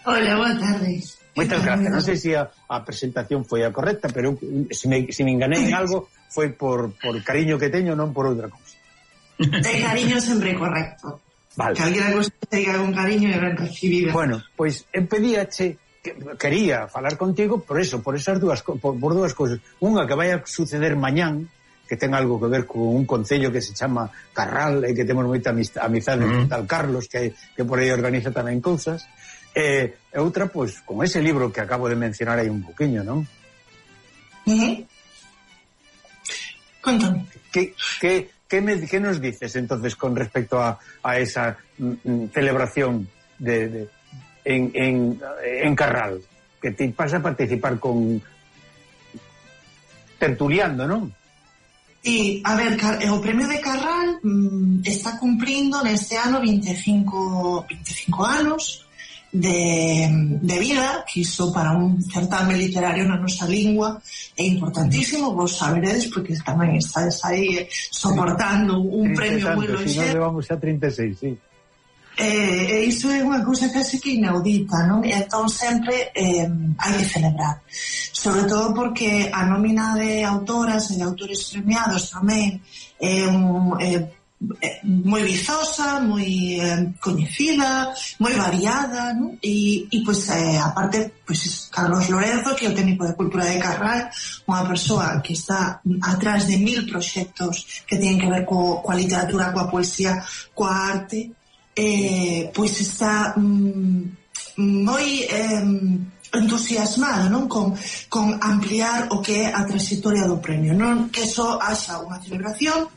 Hola, boas tardes. Moitas gracias. Non sei se a, a presentación foi a correcta, pero se me, se me enganei en algo, foi por, por cariño que teño, non por outra cousa. De cariño sempre correcto. Vale. Que alguén te diga con cariño e ben recibida. Bueno, pois eu pedíache que, quería falar contigo por eso, por esas dúas por, por dúas cousas. Unha que vai a suceder mañán, que ten algo que ver con un concello que se chama Carral e que temos moita amizade mm. con tal Carlos que, que por aí organiza tamén cousas. E, e outra, pois, con ese libro que acabo de mencionar hai un poquinho, non? Uh -huh. Contame. ¿Qué, qué, qué, me, qué nos dices entonces con respecto a, a esa mm, mm celebración de, de en, en, en, Carral? Que te vas a participar con. tertuliando, ¿no? Sí, a ver, o Premio de Carral mm, está cumprindo neste ano 25, 25 anos, de, de vida, que iso para un certame literario na nosa lingua é importantísimo, vos saberedes, porque tamén estáis aí eh, soportando un premio moi longe. Si vamos a 36, sí. Eh, e iso é unha cousa case que inaudita, non? E entón sempre eh, hai que celebrar. Sobre todo porque a nómina de autoras e de autores premiados tamén é un... Eh, Eh, moi vizosa, moi eh, coñecida, moi variada, non? E, e pois, eh, aparte, pois, Carlos Lorenzo, que é o técnico de cultura de Carral, unha persoa que está atrás de mil proxectos que teñen que ver co, coa literatura, coa poesía, coa arte, eh, pois está mm, moi eh, entusiasmado non con, con ampliar o que é a trayectoria do premio non que só haxa unha celebración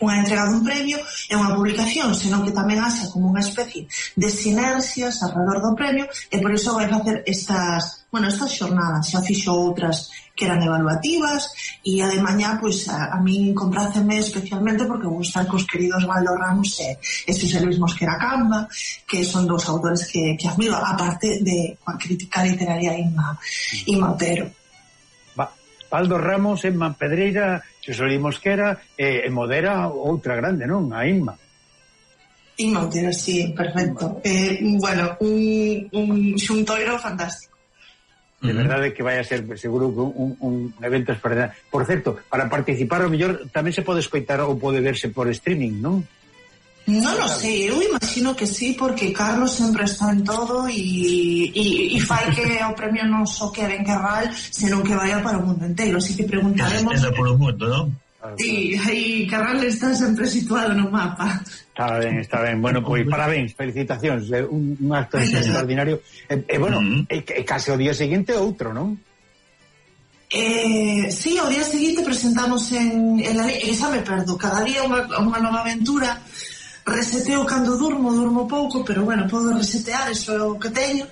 unha entrega dun premio e unha publicación, senón que tamén haxa como unha especie de sinerxias alrededor do premio e por iso vai facer estas, bueno, estas xornadas, xa fixo outras que eran evaluativas e a de mañá, pois, a, a min compráceme especialmente porque vou estar cos queridos Valdo Ramos e, e Xosé Luis Mosquera Camba, que son dos autores que, que admiro, aparte de a crítica literaria Inma, mm. Inma Otero. Valdo Ramos, Emma Pedreira, Xosoli Mosquera e, e modera outra grande, non? A Inma. Inma Otero, sí, perfecto. Eh, bueno, un, un xuntoiro fantástico. De verdade que vai a ser seguro un, un evento esperado. Por certo, para participar, o mellor tamén se pode escoitar ou pode verse por streaming, non? Non lo sei, eu imagino que sí, porque Carlos sempre está en todo e, e, e fai que o premio non só quede en Carral, senón que vaya para o mundo inteiro. Así que preguntaremos... Esa por o mundo, non? Sí, aí Carral está sempre situado no mapa. Está ben, está ben. Bueno, pois parabéns, felicitacións, un, un acto extraordinario. E, e bueno, uh -huh. e, e case o día seguinte outro, non? Eh, sí, o día seguinte presentamos en, en la, esa me perdo, cada día unha, unha nova aventura reseteo cando durmo, durmo pouco, pero bueno, podo resetear, eso é o que teño.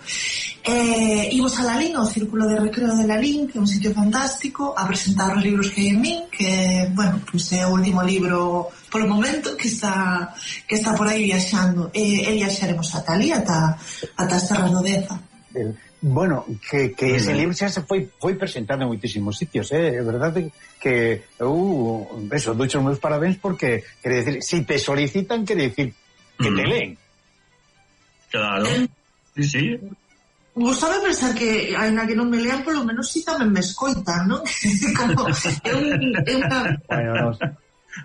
Eh, imos a Lalín, ao Círculo de Recreo de Lalín, que é un sitio fantástico, a presentar os libros que hai en min, que, bueno, pues é o último libro polo momento que está que está por aí viaxando. E, eh, e viaxaremos ata ali, ata, ata as terras do Deza. Bueno, que, que ese libro xa se foi, foi presentado en moitísimos sitios, eh? é verdade que eu, eso, doicho os meus parabéns porque, quere decir, si te solicitan, quere decir, que mm. te leen. Claro, sí, sí. Gustame pensar que, aínda que non me lean, polo menos si tamén me escoitan, non? Como, é, un, é, una, bueno.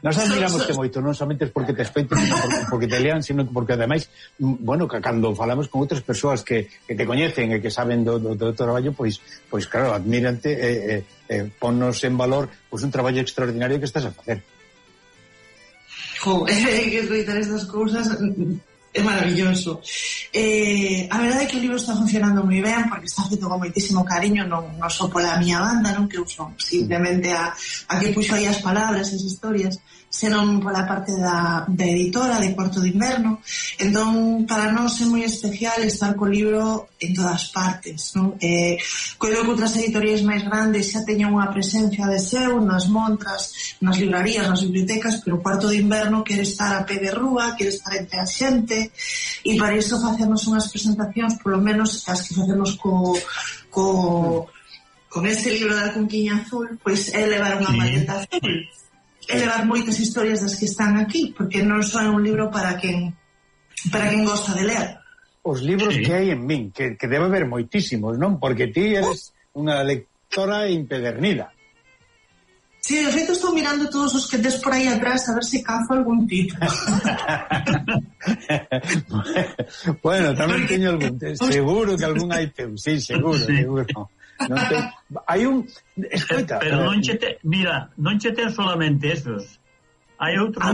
Nós admiramos que moito, non somente porque te escoiten, sino porque, porque te lean, sino porque ademais, mm, bueno, cando falamos con outras persoas que, que te coñecen e que saben do, do, do traballo, pois, pois claro, admirante, eh, eh, eh, ponnos en valor pois un traballo extraordinario que estás a facer. Jo, é que escoitar estas cousas mm, é maravilloso. Eh, a verdade é que o libro está funcionando moi ben porque está feito con moitísimo cariño, non, non só pola miña banda, non que eu son simplemente a, a que puxo aí as palabras, as historias, senón pola parte da, da editora de Cuarto de Inverno entón para nós é moi especial estar co libro en todas partes non? Eh, coido que outras editorías máis grandes xa teñen unha presencia de seu nas montras, nas librarías nas bibliotecas, pero Cuarto de Inverno quere estar a pé de rúa, quere estar entre a xente e para iso facemos unhas presentacións polo menos as que facemos co, co con ese libro da Conquiña azul, pois é levar unha sí. maleta azul. Pois, e levar moitas historias das que están aquí, porque non só é un libro para quen para quen gosta de ler. Os libros sí. que hai en min, que, que debe haber moitísimos, non? Porque ti eres unha lectora impedernida. Sí, de feito estou mirando todos os que tes por aí atrás a ver se cazo algún título. bueno, tamén teño algún, seguro que algún hai teu, sí, seguro, sí. seguro. Non hai un escoita, eh, pero non che te... mira, non che ten solamente esos. Hai outros ah,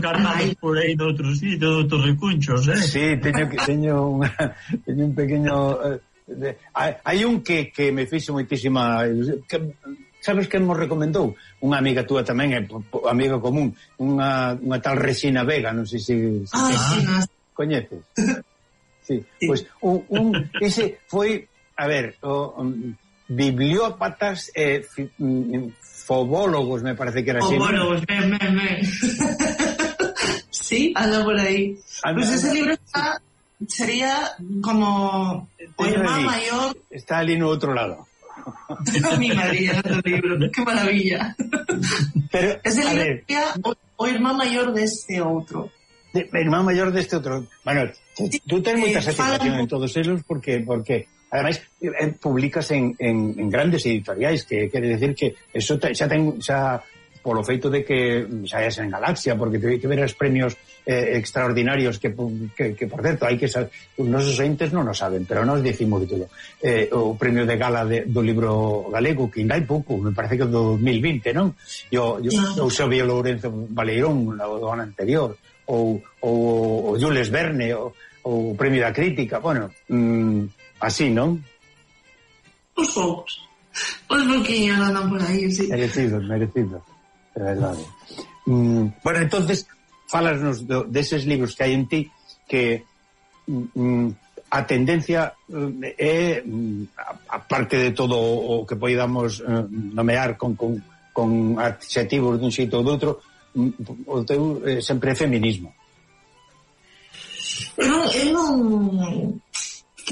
por aí de outros sitios, de outros recunchos, eh? Sí, teño que teño un teño un pequeno eh, de... hai un que que me fixo moitísima que, sabes que nos recomendou unha amiga túa tamén, eh, amiga común, unha, unha tal Resina Vega, non sei se, se ah, sí, coñeces. sí, pois pues, un, un ese foi, a ver, o, um, bibliópatas e eh, fobólogos, me parece que era así. Fobólogos, ben, ben, ben. sí, anda por aí. Pois pues ese libro está, sería como o irmán maior... Está ali no outro lado. mi María, no libro, que maravilla. Pero, ese libro ver, sería o, o irmán maior deste outro. De, irmán maior deste outro. Bueno, tú, tú tens ten moitas satisfacción en todos eles porque porque Ademais, eh, publicas en, en, en grandes editoriais, que quere decir que eso te, xa ten xa polo feito de que mm, xa é en Galaxia, porque te que ver os premios eh, extraordinarios que, que, que, por certo, hai que saber, os nosos entes non o saben, pero nos dicimos título Eh, o premio de gala de, do libro galego, que ainda hai pouco, me parece que do 2020, non? Yo, yo, yo, o Xavier Lourenzo Valerón, do ano anterior, ou, ou o Jules Verne, ou o premio da crítica, bueno... Mmm, Así, non? Os poucos. Os boquiños andan por aí, sí. Merecido, merecido. É verdade. Mm, bueno, entonces falasnos do, deses libros que hai en ti que mm, mm a tendencia eh, eh, mm, é aparte de todo o que poidamos eh, nomear con, con, con adxetivos dun xeito ou doutro mm, o teu eh, sempre é feminismo eu non, eu non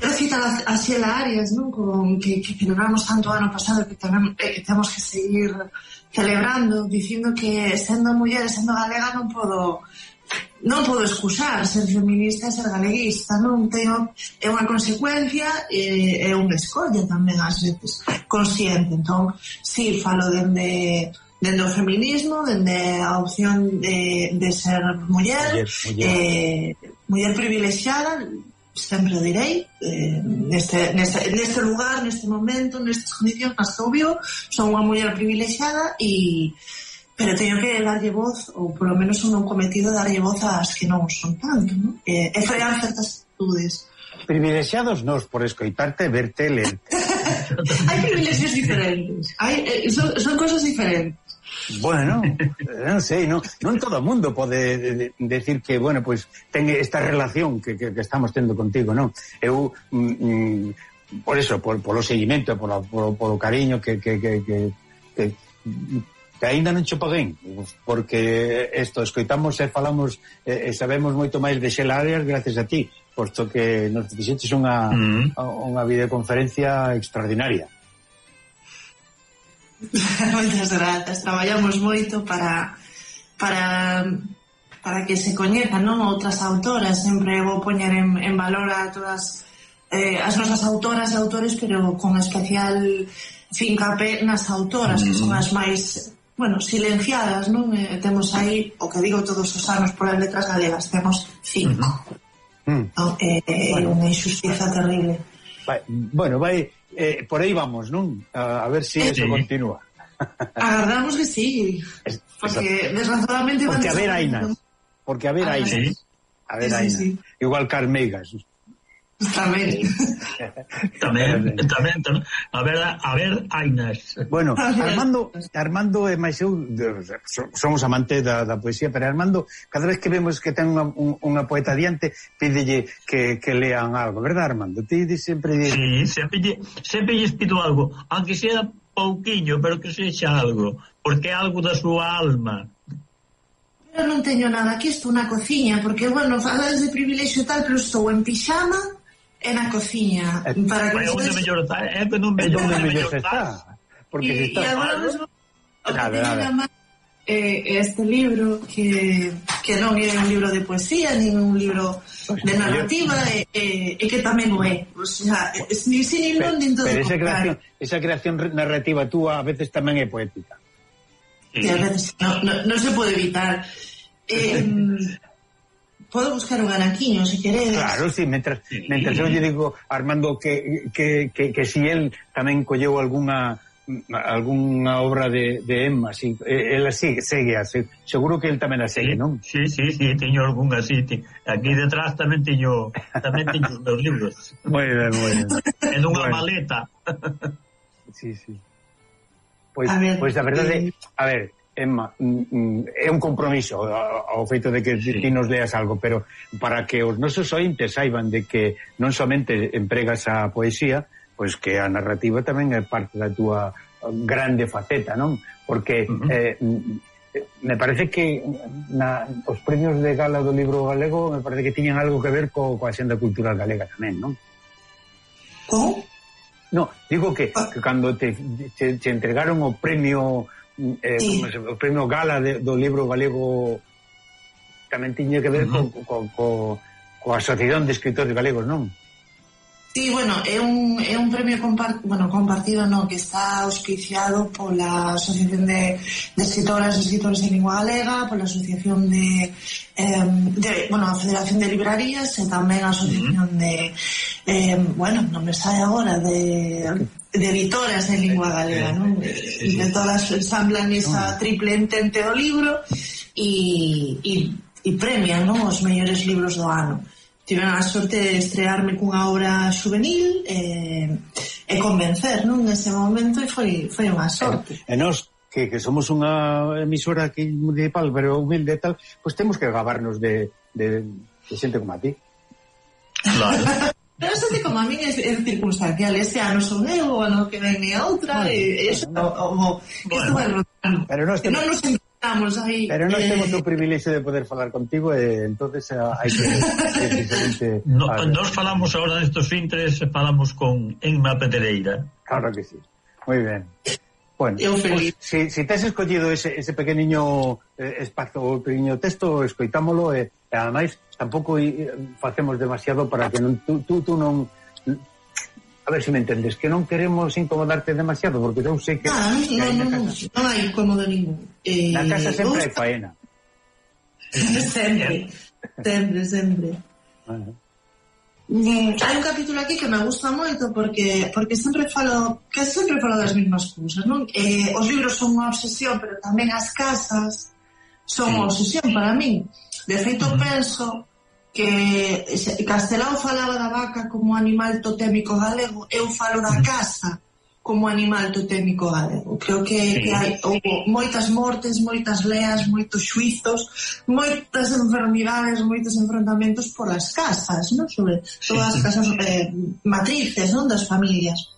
Quero citar a Xela Arias, non? Con, que, que celebramos tanto o ano pasado que, tamén, eh, que temos que seguir celebrando, dicindo que sendo muller, sendo galega, non podo non podo excusar ser feminista e ser galeguista, non teño é unha consecuencia eh, e é unha escolla tamén ás veces consciente, entón si sí, falo dende dende o feminismo, dende a opción de, de ser muller, muller, muller. Eh, muller privilexiada, sempre o direi eh, neste, neste, neste lugar, neste momento nestas condicións nas que vivo son unha muller privilexiada e pero teño que darlle voz ou polo menos o meu cometido darlle voz ás que non son tanto non? Eh, e frear certas actitudes. Privilexiados nos por escoitarte, verte, lerte hai privilexios diferentes. Hai, eh, son, son cosas diferentes. Bueno, eh, non sei, non, non todo o mundo pode de, eh, de, decir que, bueno, pois pues, ten esta relación que, que, que estamos tendo contigo, non? Eu mm, mm, por eso, por, polo seguimento, polo, polo, polo cariño que, que, que, que, que que aínda non cho paguen, porque isto, escoitamos e falamos e, e sabemos moito máis de Xela Arias gracias a ti, posto que nos fixetes unha, mm -hmm. unha videoconferencia extraordinaria. Moitas grazas. Traballamos moito para para para que se coñezan non outras autoras, sempre vou poñer en, en valor a todas eh, as nosas autoras e autores, pero con especial fincapé nas autoras, que son mm-hmm. as máis bueno, silenciadas, non? Eh, temos aí, o que digo todos os anos polas letras galegas, temos cinco. Mm-hmm. Mm. Mm. Eh, bueno. Unha injustiza terrible. Vai, bueno, vai eh, por aí vamos, non? A, a ver se si eso continúa. Agardamos que sí. Porque, desgraciadamente... Porque a ver, ah, Ainas. Porque a ver, Ainas. A ver, Ainas. Igual Carmeigas. Tamén. tamén, tamén, tamén. A ver, a ver, Ainas. Bueno, Armando, Armando e máis eu somos amantes da, da poesía, pero Armando, cada vez que vemos que ten unha, unha poeta diante, pídelle que, que lean algo, verdad, Armando? Ti sempre... Sí, sempre, lle, sempre lle pido algo, aunque sea pouquiño, pero que sexa algo, porque é algo da súa alma. Pero non teño nada, aquí estou na cociña, porque, bueno, falades de privilexio tal, pero estou en pixama, é na cociña. Para que é onde mellor está, é onde mellor, onde mellor está. Porque y, se está... E agora mesmo, o que este libro que, que non é un libro de poesía, nin un libro pois de narrativa, e, e, e que tamén o é. O sea, ni sin nin non din todo pero esa creación, esa creación narrativa túa a veces tamén é poética. Sí. E a veces no, no, no se pode evitar. Eh, podo buscar un anaquiño se queredes Claro, sí, mentras eu lle digo Armando que, que, que, que si el tamén colleu algunha algunha obra de, de Emma, si, ela sigue, segue seguro que el tamén a segue, non? Sí, sí, sí, teño algunha ti- Aquí detrás tamén teño, tamén teño os meus libros. Moi ben, moi ben. En unha Bueno. maleta. Sí, sí. Pois, A ver, pois a verdade, eh, a ver, Emma, mm, mm, é un compromiso ao feito de que sí. ti nos leas algo, pero para que os nosos ointes saiban de que non somente empregas a poesía, pois que a narrativa tamén é parte da túa uh, grande faceta, non? Porque uh -huh. eh, me parece que na, os premios de gala do libro galego me parece que tiñan algo que ver co, coa xenda cultural galega tamén, non? Como? No, digo que, ah. que cando te, te, te entregaron o premio eh, sí. o premio Gala de, do libro galego tamén tiña que ver uh -huh. co, co, co, coa asociación de escritores galegos, non? Sí, bueno, é un, é un premio compar, bueno, compartido no que está auspiciado pola Asociación de, de Escritoras e Escritores de Lingua Galega, pola Asociación de, eh, de bueno, a Federación de Librarías e tamén a Asociación uh -huh. de eh, bueno, non me sai agora de, de editoras en lingua galega, non? E de todas ensamblan esa triple entente do libro e, e, e premian non? os mellores libros do ano tiven a sorte de estrearme cunha obra juvenil e, eh, e convencer nun ese momento e foi, foi unha sorte. E, nós que, que somos unha emisora aquí municipal, pero humilde e tal, pois pues temos que gabarnos de, de, de xente como a ti. Claro. Pero xente como a min é, é circunstancial, ese ano son eu, o ano que ven é outra, bueno, e, e eso, bueno, o, o, bueno, rotando. Pero nós temos... non nos Ah, estamos aí. Pero nós temos eh... o eh, privilexio de poder falar contigo e eh, entonces ah, eh, hai que... precisamente... no, nos falamos agora destos fintres, falamos con Enma Pedreira. Claro que sí. Moi ben. Bueno, Eu feliz. Pues, si, si tes escollido ese, ese pequeniño eh, espazo, o pequeniño texto, escoitámolo e, eh, e ademais tampouco eh, eh, facemos demasiado para que non, tú, tú, tú non A ver se me entendes, que non queremos incomodarte demasiado, porque eu sei que... Ah, non, non, non, non hai incómodo ningún. Eh, na casa sempre hai faena. sempre, sempre, sempre. Bueno. Mm, hai un capítulo aquí que me gusta moito porque porque sempre falo que sempre falo das mesmas cousas, non? Eh, os libros son unha obsesión, pero tamén as casas son unha obsesión para min. De feito, penso que Castelao falaba da vaca como animal totémico galego, eu falo da casa como animal totémico galego. Creo que, sí. que hai houve moitas mortes, moitas leas, moitos xuizos, moitas enfermidades, moitos enfrontamentos polas casas, non? Sobre todas as casas eh, matrices, non? Das familias.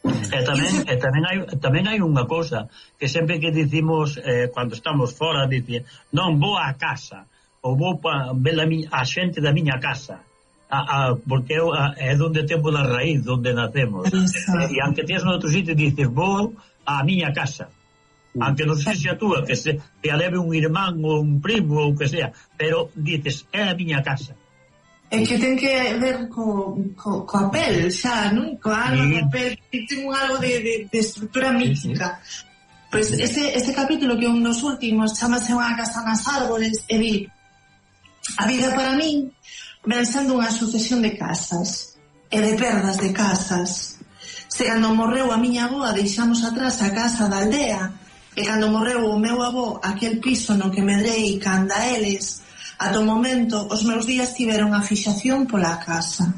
E tamén, e tamén hai tamén hai unha cousa que sempre que dicimos eh, cando estamos fora dice non vou á casa ou vou pa, ver a, miña, a xente da miña casa. A, a, porque eu, a, é donde temos a raíz donde nacemos. E, e anque tens no outro sitio dices vou á miña casa. Aunque non sei se a túa que, se, que a leve un irmán ou un primo ou que sea pero dices é a miña casa. É que ten que ver co, co, coa pel, xa, non? Coa alma sí. da pel, ten un algo de, de, de estrutura mítica. Pois ese, este, este capítulo que é un dos últimos chamase unha casa nas árbores e di A vida para min ven sendo unha sucesión de casas e de perdas de casas. Se cando morreu a miña avoa deixamos atrás a casa da aldea e cando morreu o meu avó aquel piso no que medrei canda eles, ata o momento os meus días tiveron a fixación pola casa.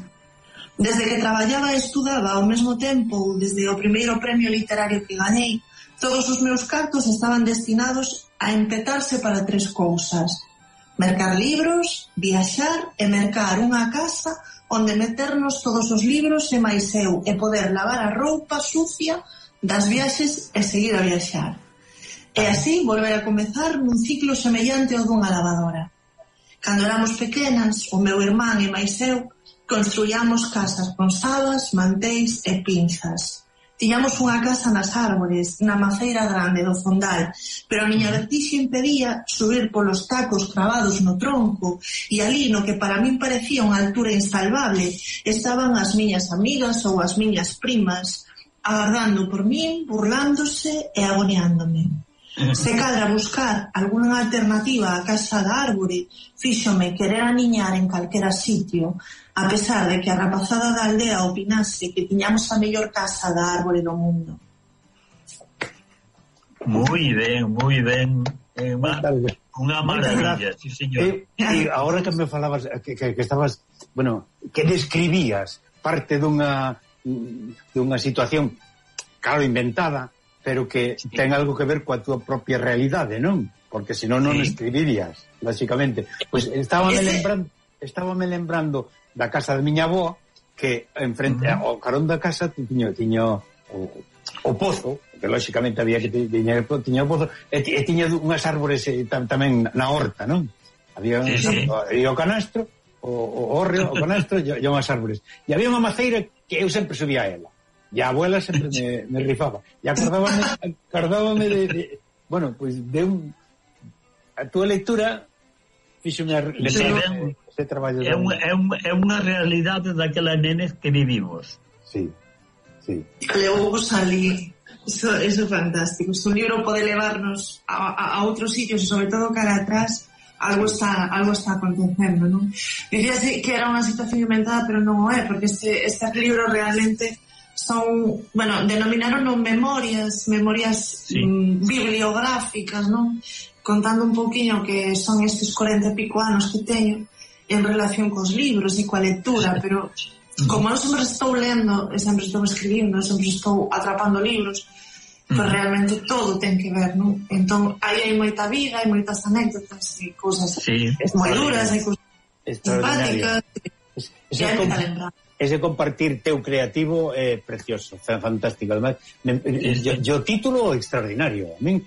Desde que traballaba e estudaba ao mesmo tempo, desde o primeiro premio literario que gañei, todos os meus cartos estaban destinados a empetarse para tres cousas mercar libros, viaxar e mercar unha casa onde meternos todos os libros e máis eu e poder lavar a roupa sucia das viaxes e seguir a viaxar. E así volver a comezar nun ciclo semellante ao dunha lavadora. Cando éramos pequenas, o meu irmán e máis eu construíamos casas con sabas, mantéis e pinzas. Tiñamos unha casa nas árbores, na maceira grande do fondal, pero a miña vertixe impedía subir polos tacos cravados no tronco e ali no que para min parecía unha altura insalvable estaban as miñas amigas ou as miñas primas agardando por min, burlándose e agoniándome. Se cadra buscar algunha alternativa á casa da árbore, fíxome querer aniñar en calquera sitio, a pesar de que a rapazada da aldea opinase que tiñamos a mellor casa da árbore do mundo. Moi ben, moi ben. É unha, unha maravilla, sí, señor. E, e agora que me falabas, eh, que, que, que estabas, bueno, que describías parte dunha dunha situación, claro, inventada, pero que sí. ten algo que ver coa túa propia realidade, non? Porque senón non sí. escribirías, basicamente. Pois pues, estábame Ese... lembrando estábame lembrando da casa de miña avó que enfrente uh -huh. ao carón da casa tiño tiño o, o pozo, que lógicamente había que tiña, tiña o pozo, e, e tiña unhas árbores eh, tam, tamén na horta, non? Había sí, sí. e o canastro, o, o orrio, o canastro e, e unhas árbores. E había unha maceira que eu sempre subía a ela. E a abuela sempre me, me rifaba. E acordábame, acordábame de, de... Bueno, pois pues de un... A túa lectura fixo unha... Lectura, ese traballo é, un, é, un, é unha realidade daquela nenes que vivimos. Sí, sí. Levou ali Eso, eso é fantástico. un libro pode levarnos a, a, a outros sitios, sobre todo cara atrás, algo está algo está acontecendo, non? Dicías que era unha situación inventada, pero non o é, porque este, este libro realmente son, bueno, denominaron memorias, memorias sí. mm, bibliográficas, non? Contando un pouquiño que son estes 40 e pico anos que teño, en relación cos libros e coa lectura, pero como non sempre estou lendo, e sempre estou escribindo, sempre estou atrapando libros, pois realmente todo ten que ver, non? Entón, aí hai moita vida, hai moitas anécdotas e cousas sí, moi duras, hai cousas simpáticas, e hai moita lembranza ese compartir teu creativo é eh, precioso, fantástico. Además, me, eh, yo, yo título extraordinario. A min,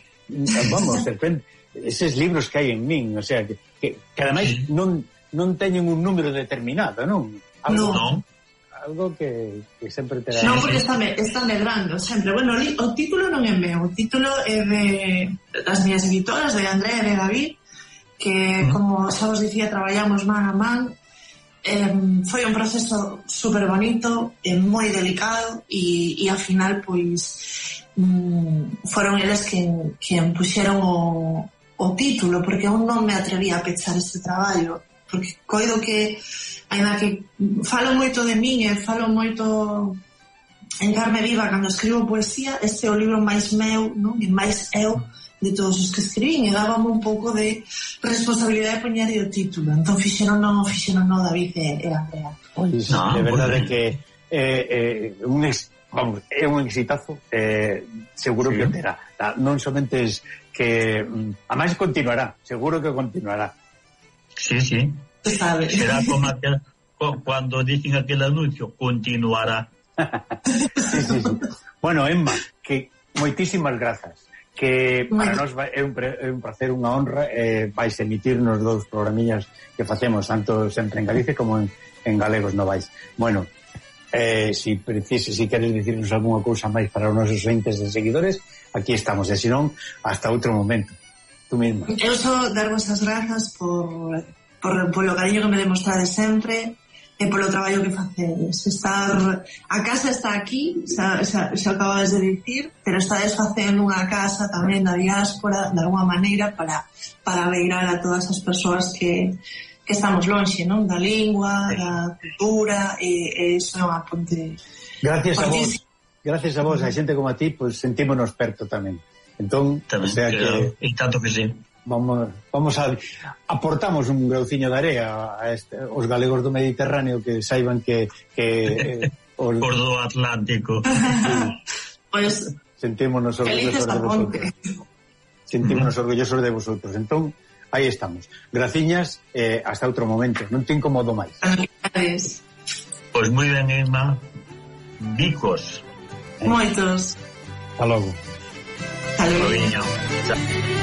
vamos, serpente, eses libros que hai en min, o sea, que, que, que ademais non non teñen un número determinado, non? Algo, non. Algo que, que sempre terá... Non, porque está, me, está medrando sempre. Bueno, li, o título non é meu, o título é de das minhas editoras, de Andrea e de David, que, uh -huh. como xa vos dicía, traballamos man a man, eh, foi un proceso super bonito, eh, moi delicado e, e ao final pois mm, foron eles que, que puxeron o, o título porque eu non me atrevía a pechar este traballo porque coido que ainda que falo moito de min e falo moito en carne viva cando escribo poesía este é o libro máis meu non? e máis eu de todos os que escribín e dábame un pouco de responsabilidade de poñer o título entón fixeron non, fixeron non David e, e a Crea Pois, no, de verdade bueno. que eh, eh, un ex, vamos, é un exitazo eh, seguro sí. que terá non somente es que mm, a máis continuará seguro que continuará Sí, sí. Tú sabes. Será como aquel, cuando dicen aquel anuncio, continuará. sí, sí, sí. Bueno, Emma, que moitísimas grazas que para nós é un, pre, é un placer, unha honra eh, vais emitirnos dous programillas que facemos tanto sempre en Galicia como en, en Galegos no vais bueno, eh, si precises si queres dicirnos algunha cousa máis para os nosos entes e seguidores aquí estamos, e senón hasta outro momento tú mesma. Eu só darvos as grazas por, por, polo cariño que me demostrades sempre e polo traballo que facedes. Estar, a casa está aquí, xa, xa, xa acabades de dicir, pero estades facendo unha casa tamén da diáspora, de alguma maneira, para, para veirar a todas as persoas que, que estamos lonxe, non? Da lingua, da cultura, e, e iso é unha ponte... Gracias a vos. Gracias a vos, a xente como a ti, pois pues, sentímonos perto tamén. Entón, Tamén, o sea que... E tanto que sí. Vamos, vamos a... Aportamos un grauciño de area a este, os galegos do Mediterráneo que saiban que... que eh, os... Por do Atlántico. pois... pues, Sentémonos orgullosos de vosotros. Sentémonos orgullosos de vosotros. Entón, aí estamos. Graciñas, eh, hasta outro momento. Non te incomodo máis. Pois pues moi ben, Irma. Bicos. Moitos. Hasta logo. 大哥我给